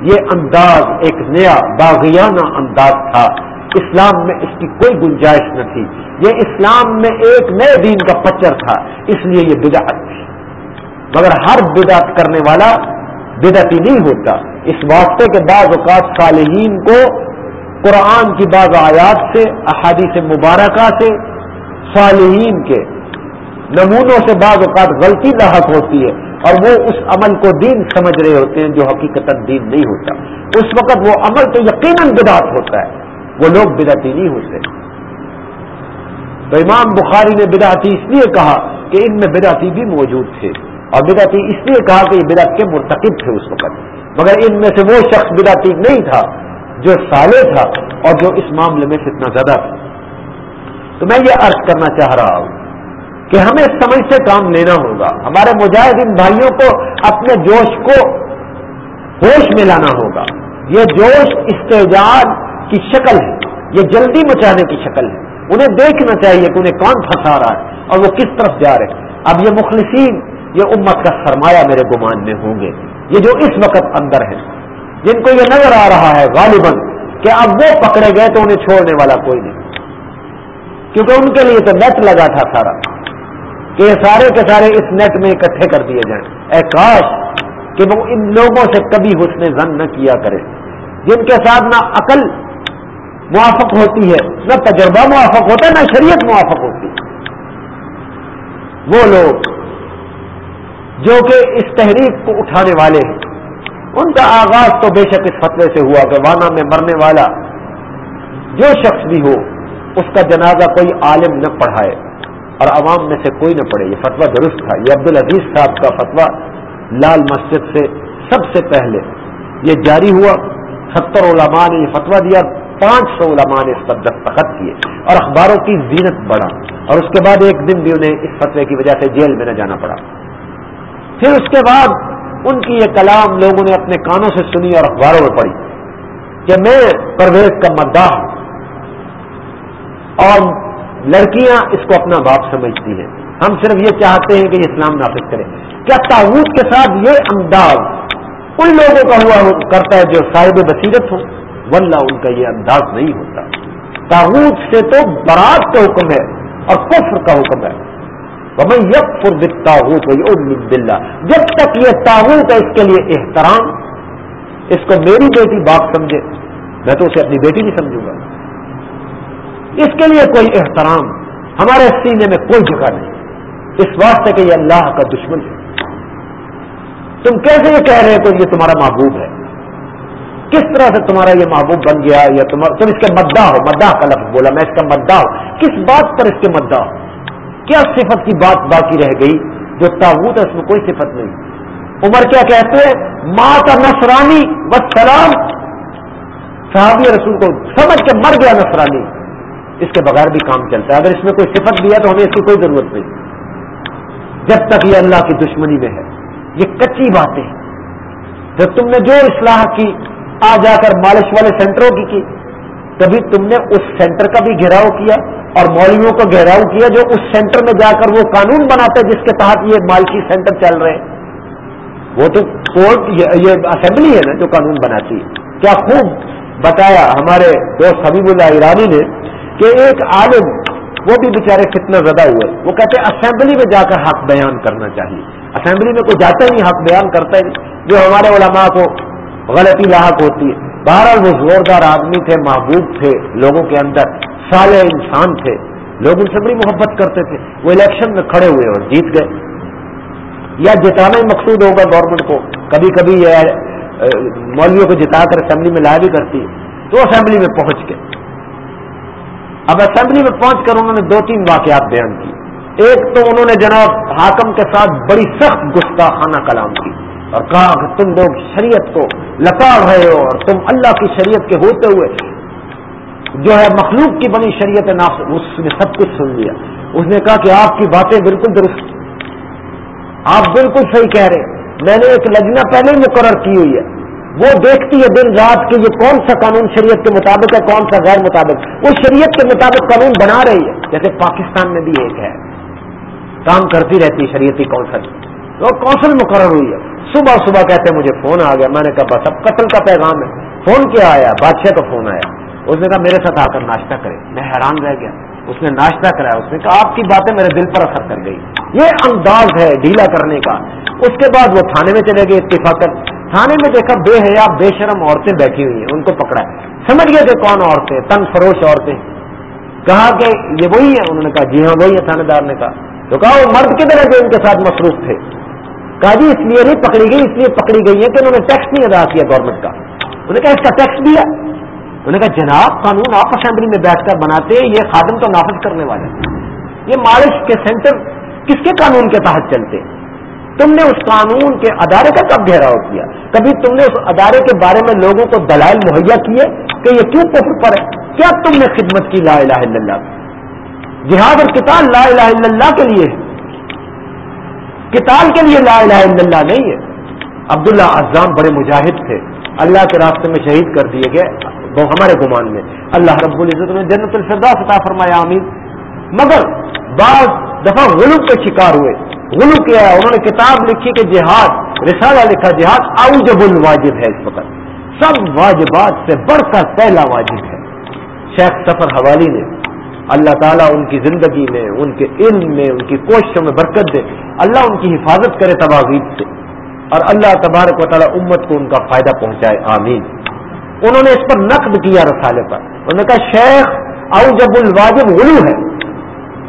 یہ انداز ایک نیا باغیانہ انداز تھا۔ اسلام میں اس کی کوئی گنجائش نہ تھی۔ یہ اسلام میں ایک نئے دین کا پچر تھا۔ اس لیے یہ بدعت۔ تھی مگر ہر بدعت کرنے والا بدعتی نہیں ہوتا۔ اس واسطے کے بعض اوقات صالحین کو قرآن کی بعض آیات سے، احادیث مبارکہ سے صالحین کے نمونوں سے بعض اوقات غلطی لاحق ہوتی ہے اور وہ اس عمل کو دین سمجھ رہے ہوتے ہیں جو حقیقت دین نہیں ہوتا۔ اس وقت وہ عمل تو یقیناً بدعت ہوتا ہے۔ وہ لوگ بدعتی نہیں ہوتے۔ تو امام بخاری نے بدعتی اس لیے کہا کہ ان میں بدعتی بھی موجود تھے۔ اور بدعتی اس لیے کہا کہ یہ بدعت کے مرتکب تھے اس وقت۔ مگر ان میں سے وہ شخص بدعتی نہیں تھا جو سالے تھا اور جو اس معاملے میں کتنا زیادہ تھا۔ تو میں یہ عرض کرنا چاہ رہا ہوں کہ ہمیں سمجھ سے کام لینا ہوگا۔ ہمارے مجاہدین بھائیوں کو اپنے جوش کو ہوش میں لانا ہوگا۔ یہ جوش استحجاج کی شکل ہے۔ یہ جلدی مچانے کی شکل ہے۔ انہیں دیکھنا چاہیے کہ انہیں کون پھنسا رہا ہے اور وہ کس طرف جا رہے ہیں۔ اب یہ مخلصین یہ امت کا سرمایہ میرے گمان میں ہوں گے۔ یہ جو اس وقت اندر ہے، جن کو یہ نظر آ رہا ہے غالباً کہ اب وہ پکڑے گئے تو انہیں چھوڑنے والا کوئی نہیں۔ کیونکہ ان کے لیے تو نیٹ لگا تھا سارا۔ کہ یہ سارے کے سارے اس نیٹ میں اکٹھے کر دیے جائیں۔ اے کاش کہ وہ ان لوگوں سے کبھی حسن زن نہ کیا کرے۔ جن کے ساتھ نہ عقل موافق ہوتی ہے، نہ تجربہ موافق ہوتا ہے، نہ شریعت موافق ہوتی ہے۔ وہ لوگ جو کہ اس تحریک کو اٹھانے والے ہیں۔ ان کا آغاز تو بے شک اس فتوے سے ہوا کہ وانا میں مرنے والا جو شخص بھی ہو، اس کا جنازہ کوئی عالم نہ پڑھائے اور عوام میں سے کوئی نہ پڑے یہ فتویٰ درست تھا۔ یہ عبد العزیز صاحب کا فتویٰ لال مسجد سے سب سے پہلے یہ جاری ہوا۔ ستر علماء نے یہ فتویٰ دیا۔ پانچ سو علماء نے اس پر دستخط کیے اور اخباروں کی زینت بڑھا۔ اور اس کے بعد ایک دن بھی انہیں اس فتوے کی وجہ سے جیل میں نہ جانا پڑا۔ پھر اس کے بعد ان کی یہ کلام لوگوں نے اپنے کانوں سے سنی اور اخباروں میں پڑھی کہ میں پرویز کا مداح ہوں۔ اور لڑکیاں اس کو اپنا باپ سمجھتی ہیں۔ ہم صرف یہ چاہتے ہیں کہ یہ اسلام نافذ کرے کیا تعوت کے ساتھ یہ انداز ان لوگوں کا ہوا کرتا ہے جو صاحب بصیرت ہو ولہ ان کا یہ انداز نہیں ہوتا۔ تعوت سے تو برات کا حکم ہے اور کفر کا حکم ہے۔ میں یک فر دکھتا ہوں جب تک یہ تعوت ہے اس کے لیے احترام، اس کو میری بیٹی باپ سمجھے، میں تو اسے اپنی بیٹی نہیں سمجھوں گا۔ اس کے لیے کوئی احترام ہمارے سینے میں کوئی جگہ نہیں۔ اس واسطے کہ یہ اللہ کا دشمن ہے۔ تم کیسے یہ کہہ رہے ہو یہ تمہارا محبوب ہے؟ کس طرح سے تمہارا یہ محبوب بن گیا یا تم اس کے مداح ہو، مداح کا لفظ بولا، میں اس کا مداح ہوں۔ کس بات پر اس کے مداح ہو کیا صفت کی بات باقی رہ گئی جو تابوت ہے اس میں کوئی صفت نہیں؟ عمر کیا کہتے ہیں؟ ماں کا نسرانی بس سلام۔ صحابی رسول کو سمجھ کے مر گیا نسرانی اس کے بغیر بھی کام چلتا ہے۔ اگر اس میں کوئی صفت بھی ہے تو ہمیں اس کی کوئی ضرورت نہیں۔ جب تک یہ اللہ کی دشمنی میں ہے، یہ کچی باتیں۔ جب تم نے جو اصلاح کی، آ جا کر مالش والے سینٹروں کی کی کبھی تم نے اس سینٹر کا بھی گھیراؤ کیا۔ اور مولویوں کا گھیراؤ کیا جو اس سینٹر میں جا کر وہ قانون بناتے جس کے تحت یہ مالکی سینٹر چل رہے ہیں۔ وہ تو کورٹ یہ اسمبلی ہے نا جو قانون بناتی ہے۔ کیا خوب بتایا ہمارے دوست حبیب اللہ ایرانی نے کہ ایک عالم، وہ بھی بےچارے کتنا زدہ ہوئے۔ وہ کہتے ہیں اسمبلی میں جا کر حق بیان کرنا چاہیے۔ اسمبلی میں کوئی جاتا ہی نہیں، حق بیان کرتا ہی نہیں۔ جو ہمارے علماء کو غلطی لاحق ہوتی ہے۔ بہرحال وہ زوردار آدمی تھے، محبوب تھے لوگوں کے اندر۔ سالے انسان تھے۔ لوگ ان سے بڑی محبت کرتے تھے۔ وہ الیکشن میں کھڑے ہوئے اور جیت گئے۔ یا جتانا ہی مقصود ہوگا گورنمنٹ کو۔ کبھی کبھی یہ مولویوں کو جتا کر اسمبلی میں لایا بھی کرتی۔ ہے تو اسمبلی میں پہنچ گئے۔ اب اسمبلی میں پہنچ کر انہوں نے دو تین واقعات بیان کی۔ ایک تو انہوں نے جناب حاکم کے ساتھ بڑی سخت گستاخانہ کلام کی اور کہا کہ تم لوگ شریعت کو لپاڑ رہے ہو اور تم اللہ کی شریعت کے ہوتے ہوئے جو ہے مخلوق کی بنی شریعت اس نے سب کچھ سن لیا۔ اس نے کہا کہ آپ کی باتیں بالکل درست آپ بالکل صحیح کہہ رہے میں نے ایک لجنا پہلے ہی مقرر کی ہوئی ہے۔ وہ دیکھتی ہے دن رات کہ یہ کون سا قانون شریعت کے مطابق ہے، کون سا غیر مطابق۔ وہ شریعت کے مطابق قانون بنا رہی ہے۔ جیسے پاکستان میں بھی ایک ہے۔ کام کرتی رہتی ہے شریعتی کونسل۔ تو کونسل مقرر ہوئی ہے۔ صبح صبح کہتے ہیں، مجھے فون آ گیا۔ میں نے کہا، بس اب قتل کا پیغام ہے۔ فون کیا آیا؟ بادشاہ کا فون آیا۔ اس نے کہا، میرے ساتھ آ کر ناشتہ کرے میں حیران رہ گیا۔ اس نے ناشتہ کرایا، اس نے کہا، آپ کی باتیں میرے دل پر اثر کر گئی۔ یہ انداز ہے ڈھیلا کرنے کا۔ اس کے بعد وہ تھانے میں چلے گئے اتفاق۔ تھانے میں دیکھا بے حیا، بے شرم عورتیں بیٹھی ہوئی ہیں، ان کو پکڑا ہے۔ سمجھ گئے کہ کون عورتیں تن فروش عورتیں۔ کہا کہ یہ وہی ہے انہوں نے کہا جی ہاں وہی ہے تھانے دار نے کہا۔ تو کہا، وہ مرد کدھر ہے جو ان کے ساتھ مصروف تھے؟ کہا جی اس لیے نہیں، پکڑی گئی، اس لیے پکڑی گئی ہے کہ انہوں نے ٹیکس نہیں ادا کیا گورنمنٹ کا۔ انہوں نے کہا، اس کا ٹیکس دیا انہوں نے کہا، جناب قانون آپ اسمبلی میں بیٹھ کر بناتے یہ خادم تو نافذ کرنے والے یہ مالش کے سینٹر کس کے قانون کے تحت چلتے تم نے اس قانون کے ادارے کا کب گھیراؤ کیا؟ کبھی تم نے اس ادارے کے بارے میں لوگوں کو دلائل مہیا کیے کہ یہ کیوں کفر پر ہے؟ کیا تم نے خدمت کی لا الہ الا اللہ جہاد اور کتاب لا الہ الا اللہ کے لیے کتاب کے لیے لا الہ الا اللہ نہیں ہے۔ عبداللہ اعظام بڑے مجاہد تھے۔ اللہ کے راستے میں شہید کر دیے گئے۔ ہمارے گمان میں۔ اللہ رب العزت نے جنت الفرداس عطا فرمایا، آمین۔ مگر بعض دفعہ غلو کے شکار ہوئے۔ غلو کیا ہے انہوں نے کتاب لکھی کہ جہاد، رسالہ لکھا، جہاد اوجب الواجب ہے اس وقت۔ سب واجبات سے بڑھ کر پہلا واجب ہے۔ شیخ سفر حوالی نے اللہ تعالیٰ ان کی زندگی میں، ان کے علم میں، ان کی کوششوں میں برکت دے۔ اللہ ان کی حفاظت کرے تباغیب سے۔ اور اللہ تبارک و تعالیٰ امت کو ان کا فائدہ پہنچائے، آمین۔ انہوں نے اس پر نقد کیا رسالے پر۔ انہوں نے کہا، شیخ اوجب الواجب غلو ہے۔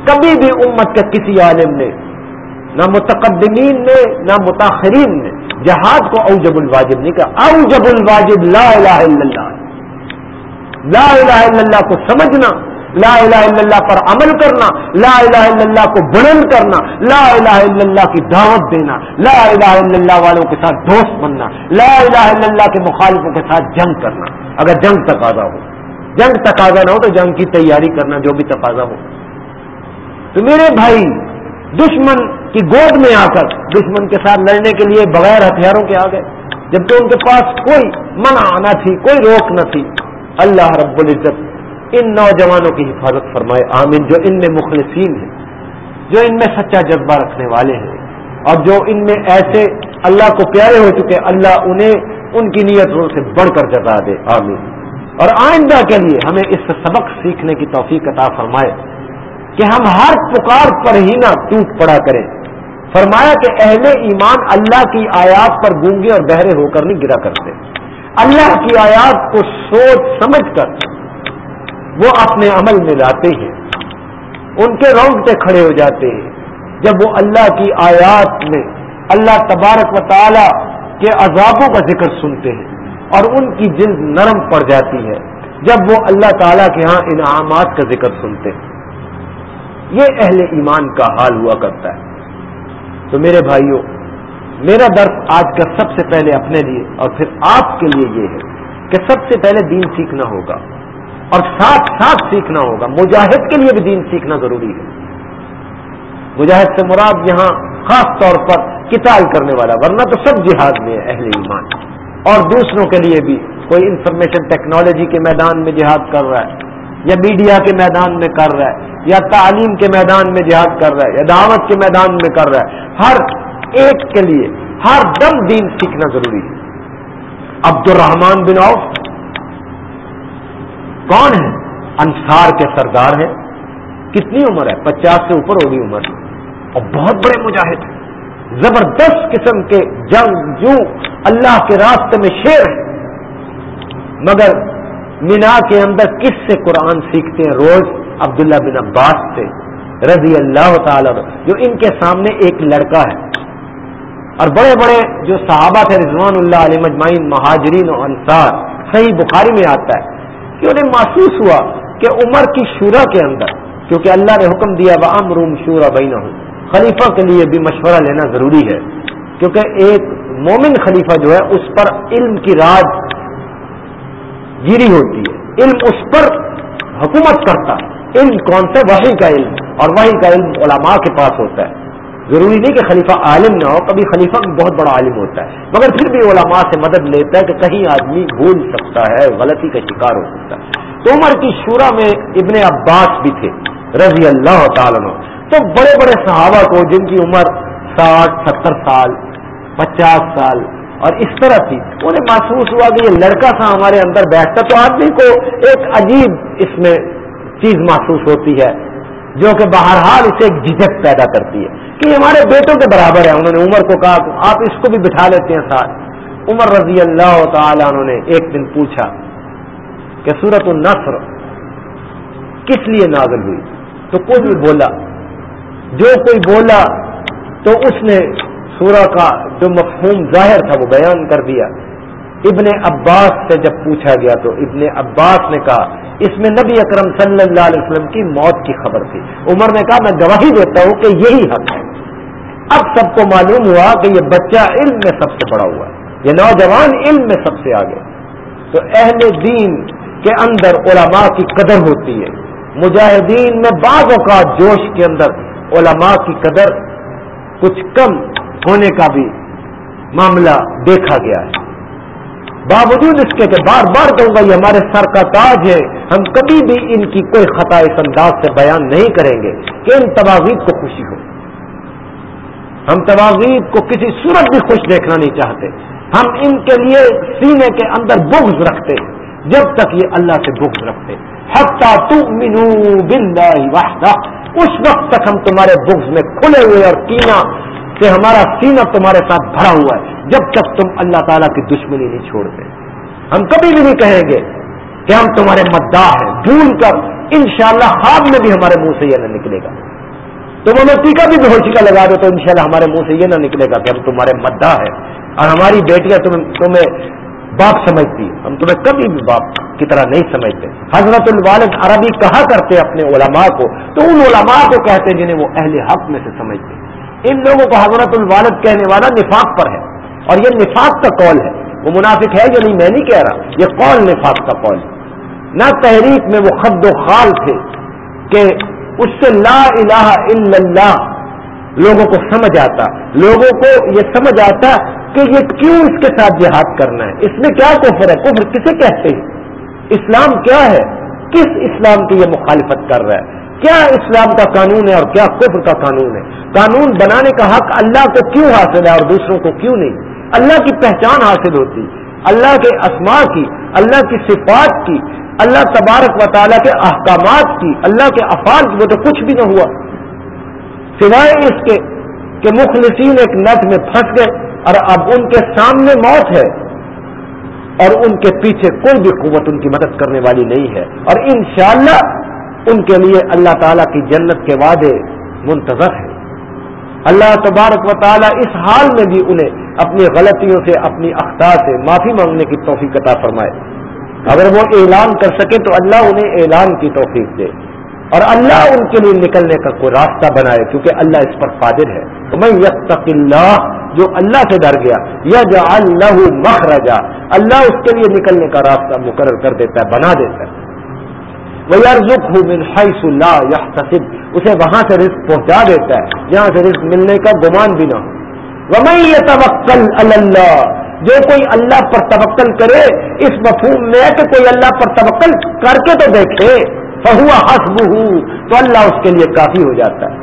کبھی بھی امت کے کسی عالم نے، نہ متقدمین نے، نہ متاثرین نے جہاد کو اوجب الواجب نہیں کہا۔ اوجب الواجب لا الہ الا اللہ۔ لا الہ الا اللہ کو سمجھنا لا الہ الا اللہ پر عمل کرنا، لا الہ الا اللہ کو بلند کرنا، لا الہ الا اللہ کی دعوت دینا، لا الہ الا اللہ والوں کے ساتھ دوست بننا، لا الہ الا اللہ کے مخالفوں کے ساتھ جنگ کرنا۔ اگر جنگ تقاضا ہو، جنگ تقاضا نہ ہو تو جنگ کی تیاری کرنا، جو بھی تقاضا ہو۔ تو میرے بھائی، دشمن کی گود میں آ کر، دشمن کے ساتھ لڑنے کے لیے بغیر ہتھیاروں کے آ گئے۔ جبکہ ان کے پاس کوئی منع نہ تھی، کوئی روک نہ تھی۔ اللہ رب العزت ان نوجوانوں کی حفاظت فرمائے، آمین، جو ان میں مخلصین ہیں، جو ان میں سچا جذبہ رکھنے والے ہیں، اور جو ان میں ایسے اللہ کو پیارے ہو چکے، اللہ انہیں ان کی نیتوں سے بڑھ کر جگا دے، آمین۔ اور آئندہ کے لیے ہمیں اس سے سبق سیکھنے کی توفیق عطا فرمائے کہ ہم ہر پکار پر ہی نہ ٹوٹ پڑا کریں۔ فرمایا کہ اہل ایمان اللہ کی آیات پر گونگے اور بہرے ہو کر نہیں گرا کرتے۔ اللہ کی آیات کو سوچ سمجھ کر وہ اپنے عمل میں لاتے ہیں۔ ان کے رونگتے کھڑے ہو جاتے ہیں۔ جب وہ اللہ کی آیات میں اللہ تبارک و تعالی کے عذابوں کا ذکر سنتے ہیں اور ان کی جلد نرم پڑ جاتی ہے، جب وہ اللہ تعالیٰ کے ہاں انعامات کا ذکر سنتے ہیں۔ یہ اہل ایمان کا حال ہوا کرتا ہے۔ تو میرے بھائیوں، میرا درد آج کا سب سے پہلے اپنے لیے اور پھر آپ کے لیے یہ ہے کہ سب سے پہلے دین سیکھنا ہوگا۔ اور ساتھ ساتھ سیکھنا ہوگا۔ مجاہد کے لیے بھی دین سیکھنا ضروری ہے۔ مجاہد سے مراد یہاں خاص طور پر کتاب کرنے والا، ورنہ تو سب جہاد میں ہے، اہل ایمان۔ اور دوسروں کے لیے بھی کوئی انفارمیشن ٹیکنالوجی کے میدان میں جہاد کر رہا ہے، یا میڈیا کے میدان میں کر رہا ہے، یا تعلیم کے میدان میں جہاد کر رہا ہے، یا دعوت کے میدان میں کر رہا ہے۔ ہر ایک کے لیے، ہر دم دین سیکھنا ضروری ہے۔ عبد الرحمان بن عوف کون ہے؟ انصار کے سردار ہیں۔ کتنی عمر ہے؟ پچاس سے اوپر ہوگی عمر۔ اور بہت بڑے مجاہد ہیں۔ زبردست قسم کے جنگ، جو اللہ کے راستے میں شیر ہیں۔ مگر مینا کے اندر کس سے قرآن سیکھتے ہیں؟ روز عبداللہ بن عباس سے رضی اللہ تعالی جو ان کے سامنے ایک لڑکا ہے۔ اور بڑے بڑے جو صحابہ تھے، رضوان اللہ علیہ مجمعین، مہاجرین و انصار، صحیح بخاری میں آتا ہے۔ کہ انہیں محسوس ہوا کہ عمر کی شورا کے اندر، کیونکہ اللہ نے حکم دیا بام روم شورا بین ہوں خلیفہ کے لیے بھی مشورہ لینا ضروری ہے۔ کیونکہ ایک مومن خلیفہ جو ہے، اس پر علم کی راج گیری ہوتی ہے۔ علم اس پر حکومت کرتا ہے۔ علم کون سا وہی کا علم۔ اور وہی کا علم علماء کے پاس ہوتا ہے۔ ضروری نہیں کہ خلیفہ عالم نہ ہو، کبھی خلیفہ بھی بہت بڑا عالم ہوتا ہے۔ مگر پھر بھی علماء سے مدد لیتا ہے کہ کہیں آدمی بھول سکتا ہے، غلطی کا شکار ہو سکتا ہے۔ تو عمر کی شورا میں ابن عباس بھی تھے، رضی اللہ تعالیٰ تو بڑے بڑے صحابہ کو جن کی عمر ساٹھ، ستر سال، پچاس سال اور اس طرح تھی، انہیں محسوس ہوا کہ یہ لڑکا تھا ہمارے اندر بیٹھتا تو آدمی کو ایک عجیب اس میں چیز محسوس ہوتی ہے۔ جو کہ بہرحال اسے ایک جھجک پیدا کرتی ہے کہ یہ ہمارے بیٹوں کے برابر ہے انہوں نے عمر کو کہا، آپ اس کو بھی بٹھا لیتے ہیں ساتھ۔ عمر رضی اللہ تعالی انہوں نے ایک دن پوچھا کہ سورت النصر کس لیے نازل ہوئی؟ تو کوئی بھی بولا۔ جو کوئی بولا تو اس نے سورہ کا جو مفہوم ظاہر تھا وہ بیان کر دیا۔ ابن عباس سے جب پوچھا گیا تو ابن عباس نے کہا، اس میں نبی اکرم صلی اللہ علیہ وسلم کی موت کی خبر تھی۔ عمر نے کہا، میں گواہی دیتا ہوں کہ یہی حق ہے۔ اب سب کو معلوم ہوا کہ یہ بچہ علم میں سب سے بڑا ہوا ہے۔ یہ نوجوان علم میں سب سے آگے۔ تو اہل دین کے اندر علماء کی قدر ہوتی ہے۔ مجاہدین میں بعض اوقات جوش کے اندر علماء کی قدر کچھ کم ہونے کا بھی معاملہ دیکھا گیا ہے۔ باوجود اس کے کہ بار بار کہوں گا یہ ہمارے سر کا تاج ہے، ہم کبھی بھی ان کی کوئی خطا اس انداز سے بیان نہیں کریں گے کہ ان تواغیب کو خوشی ہو۔ ہم تواغیب کو کسی صورت بھی خوش دیکھنا نہیں چاہتے۔ ہم ان کے لیے سینے کے اندر بغض رکھتے ہیں، جب تک یہ اللہ سے بغض رکھتے حتیٰ تؤمنوا باللہ وحدہ، اس وقت تک ہم تمہارے بغض میں کھلے ہوئے اور کینا کہ ہمارا سینہ تمہارے ساتھ بھرا ہوا ہے۔ جب تک تم اللہ تعالیٰ کی دشمنی نہیں چھوڑتے۔ ہم کبھی بھی نہیں کہیں گے کہ ہم تمہارے مداح ہیں۔ بھول کر انشاءاللہ شاء خواب میں بھی ہمارے منہ سے یہ نہ نکلے گا۔ تم ہمیں ٹیکا بھی بہت کا لگا دو تو انشاءاللہ ہمارے منہ سے یہ نہ نکلے گا کہ ہم تمہارے مداح ہیں۔ اور ہماری بیٹیاں تمہیں تمہیں باپ سمجھتی ہم تمہیں کبھی بھی باپ کی طرح نہیں سمجھتے۔ حضرت الوالد عربی کہا کرتے اپنے علماء کو۔ تو ان علماء کو کہتے جنہیں وہ اہل حق میں سے سمجھتے ان لوگوں کو حضرت الوالد کہنے والا نفاق پر ہے اور یہ نفاق کا قول ہے وہ منافق ہے جو نہیں میں نہیں کہہ رہا یہ قول نفاق کا قول ہے۔ نہ تحریک میں وہ خد و خال تھے کہ اس سے لا الہ الا اللہ لوگوں کو سمجھ آتا، لوگوں کو یہ سمجھ آتا کہ یہ کیوں اس کے ساتھ جہاد کرنا ہے؟ اس میں کیا کفر ہے؟ کفر کسے کہتے ہیں؟ اسلام کیا ہے؟ کس اسلام کی یہ مخالفت کر رہا ہے؟ کیا اسلام کا قانون ہے اور کیا کفر کا قانون ہے؟ قانون بنانے کا حق اللہ کو کیوں حاصل ہے اور دوسروں کو کیوں نہیں؟ اللہ کی پہچان حاصل ہوتی، اللہ کے اسماء کی، اللہ کی صفات کی، اللہ تبارک و تعالیٰ کے احکامات کی، اللہ کے افعال کی، وہ تو کچھ بھی نہ ہوا۔ سوائے اس کے کہ مخلصین ایک نٹ میں پھنس گئے اور اب ان کے سامنے موت ہے اور ان کے پیچھے کوئی بھی قوت ان کی مدد کرنے والی نہیں ہے۔ اور انشاءاللہ ان کے لیے اللہ تعالیٰ کی جنت کے وعدے منتظر ہیں۔ اللہ تبارک و تعالیٰ اس حال میں بھی انہیں اپنی غلطیوں سے، اپنی اختار سے معافی مانگنے کی توفیق عطا فرمائے۔ اگر وہ اعلان کر سکے تو اللہ انہیں اعلان کی توفیق دے۔ اور اللہ ان کے لیے نکلنے کا کوئی راستہ بنائے، کیونکہ اللہ اس پر قادر ہے۔ تو میں یک اللہ جو اللہ سے ڈر گیا یا جو اللہ مخرجا۔ اللہ اس کے لیے نکلنے کا راستہ مقرر کر دیتا ہے، بنا دیتا ہے۔ من حیث اللہ یا اسے وہاں سے رزق پہنچا دیتا ہے، جہاں سے رزق ملنے کا گمان بھی نہ ہو۔ وہ یہ توکل اللہ جو کوئی اللہ پر توکل کرے، اس مفہوم میں ہے کہ کوئی اللہ پر توکل کر کے تو دیکھے۔ فہوا حسب تو اللہ اس کے لیے کافی ہو جاتا ہے۔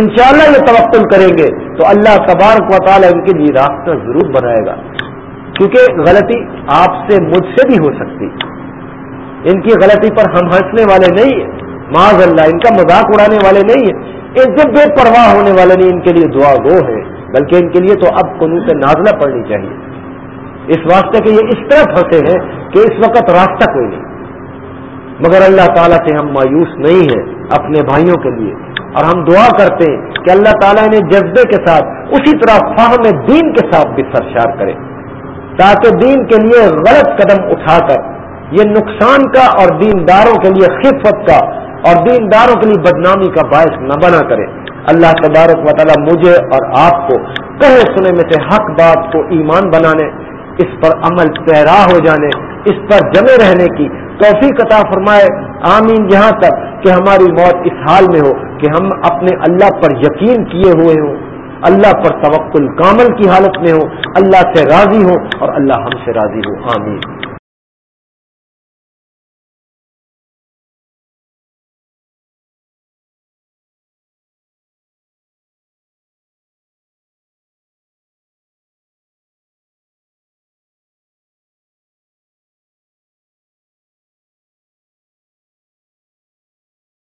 انشاءاللہ یہ توقل کریں گے، تو اللہ تبارک و تعالیٰ ان کے لیے راستہ ضرور بنائے گا۔ کیونکہ غلطی آپ سے مجھ سے بھی ہو سکتی۔ ان کی غلطی پر ہم ہنسنے والے نہیں ہیں معاذ اللہ، ان کا مذاق اڑانے والے نہیں ہیں ان سے بے پرواہ ہونے والے نہیں، ان کے لیے دعا گو ہے، بلکہ ان کے لیے تو اب قانون سے نازلہ پڑنی چاہیے۔ اس واسطے کہ یہ اس طرح پھنسے ہیں کہ اس وقت راستہ کوئی نہیں۔ مگر اللہ تعالیٰ سے ہم مایوس نہیں ہیں اپنے بھائیوں کے لیے۔ اور ہم دعا کرتے ہیں کہ اللہ تعالیٰ انہیں جذبے کے ساتھ، اسی طرح فہم دین کے ساتھ بھی سرشار کرے، تاکہ دین کے لیے غلط قدم اٹھا کر یہ نقصان کا اور دینداروں کے لیے خفت کا اور دینداروں کے لیے بدنامی کا باعث نہ بنا کرے۔ اللہ تبارک و مجھے اور آپ کو کہے سنے میں سے حق بات کو ایمان بنانے، اس پر عمل پیرا ہو جانے، اس پر جمے رہنے کی توفیق عطا فرمائے۔ آمین۔ یہاں تک کہ ہماری موت اس حال میں ہو کہ ہم اپنے اللہ پر یقین کیے ہوئے ہوں۔ اللہ پر توکل کامل کی حالت میں ہو اللہ سے راضی ہو اور اللہ ہم سے راضی ہو آمین۔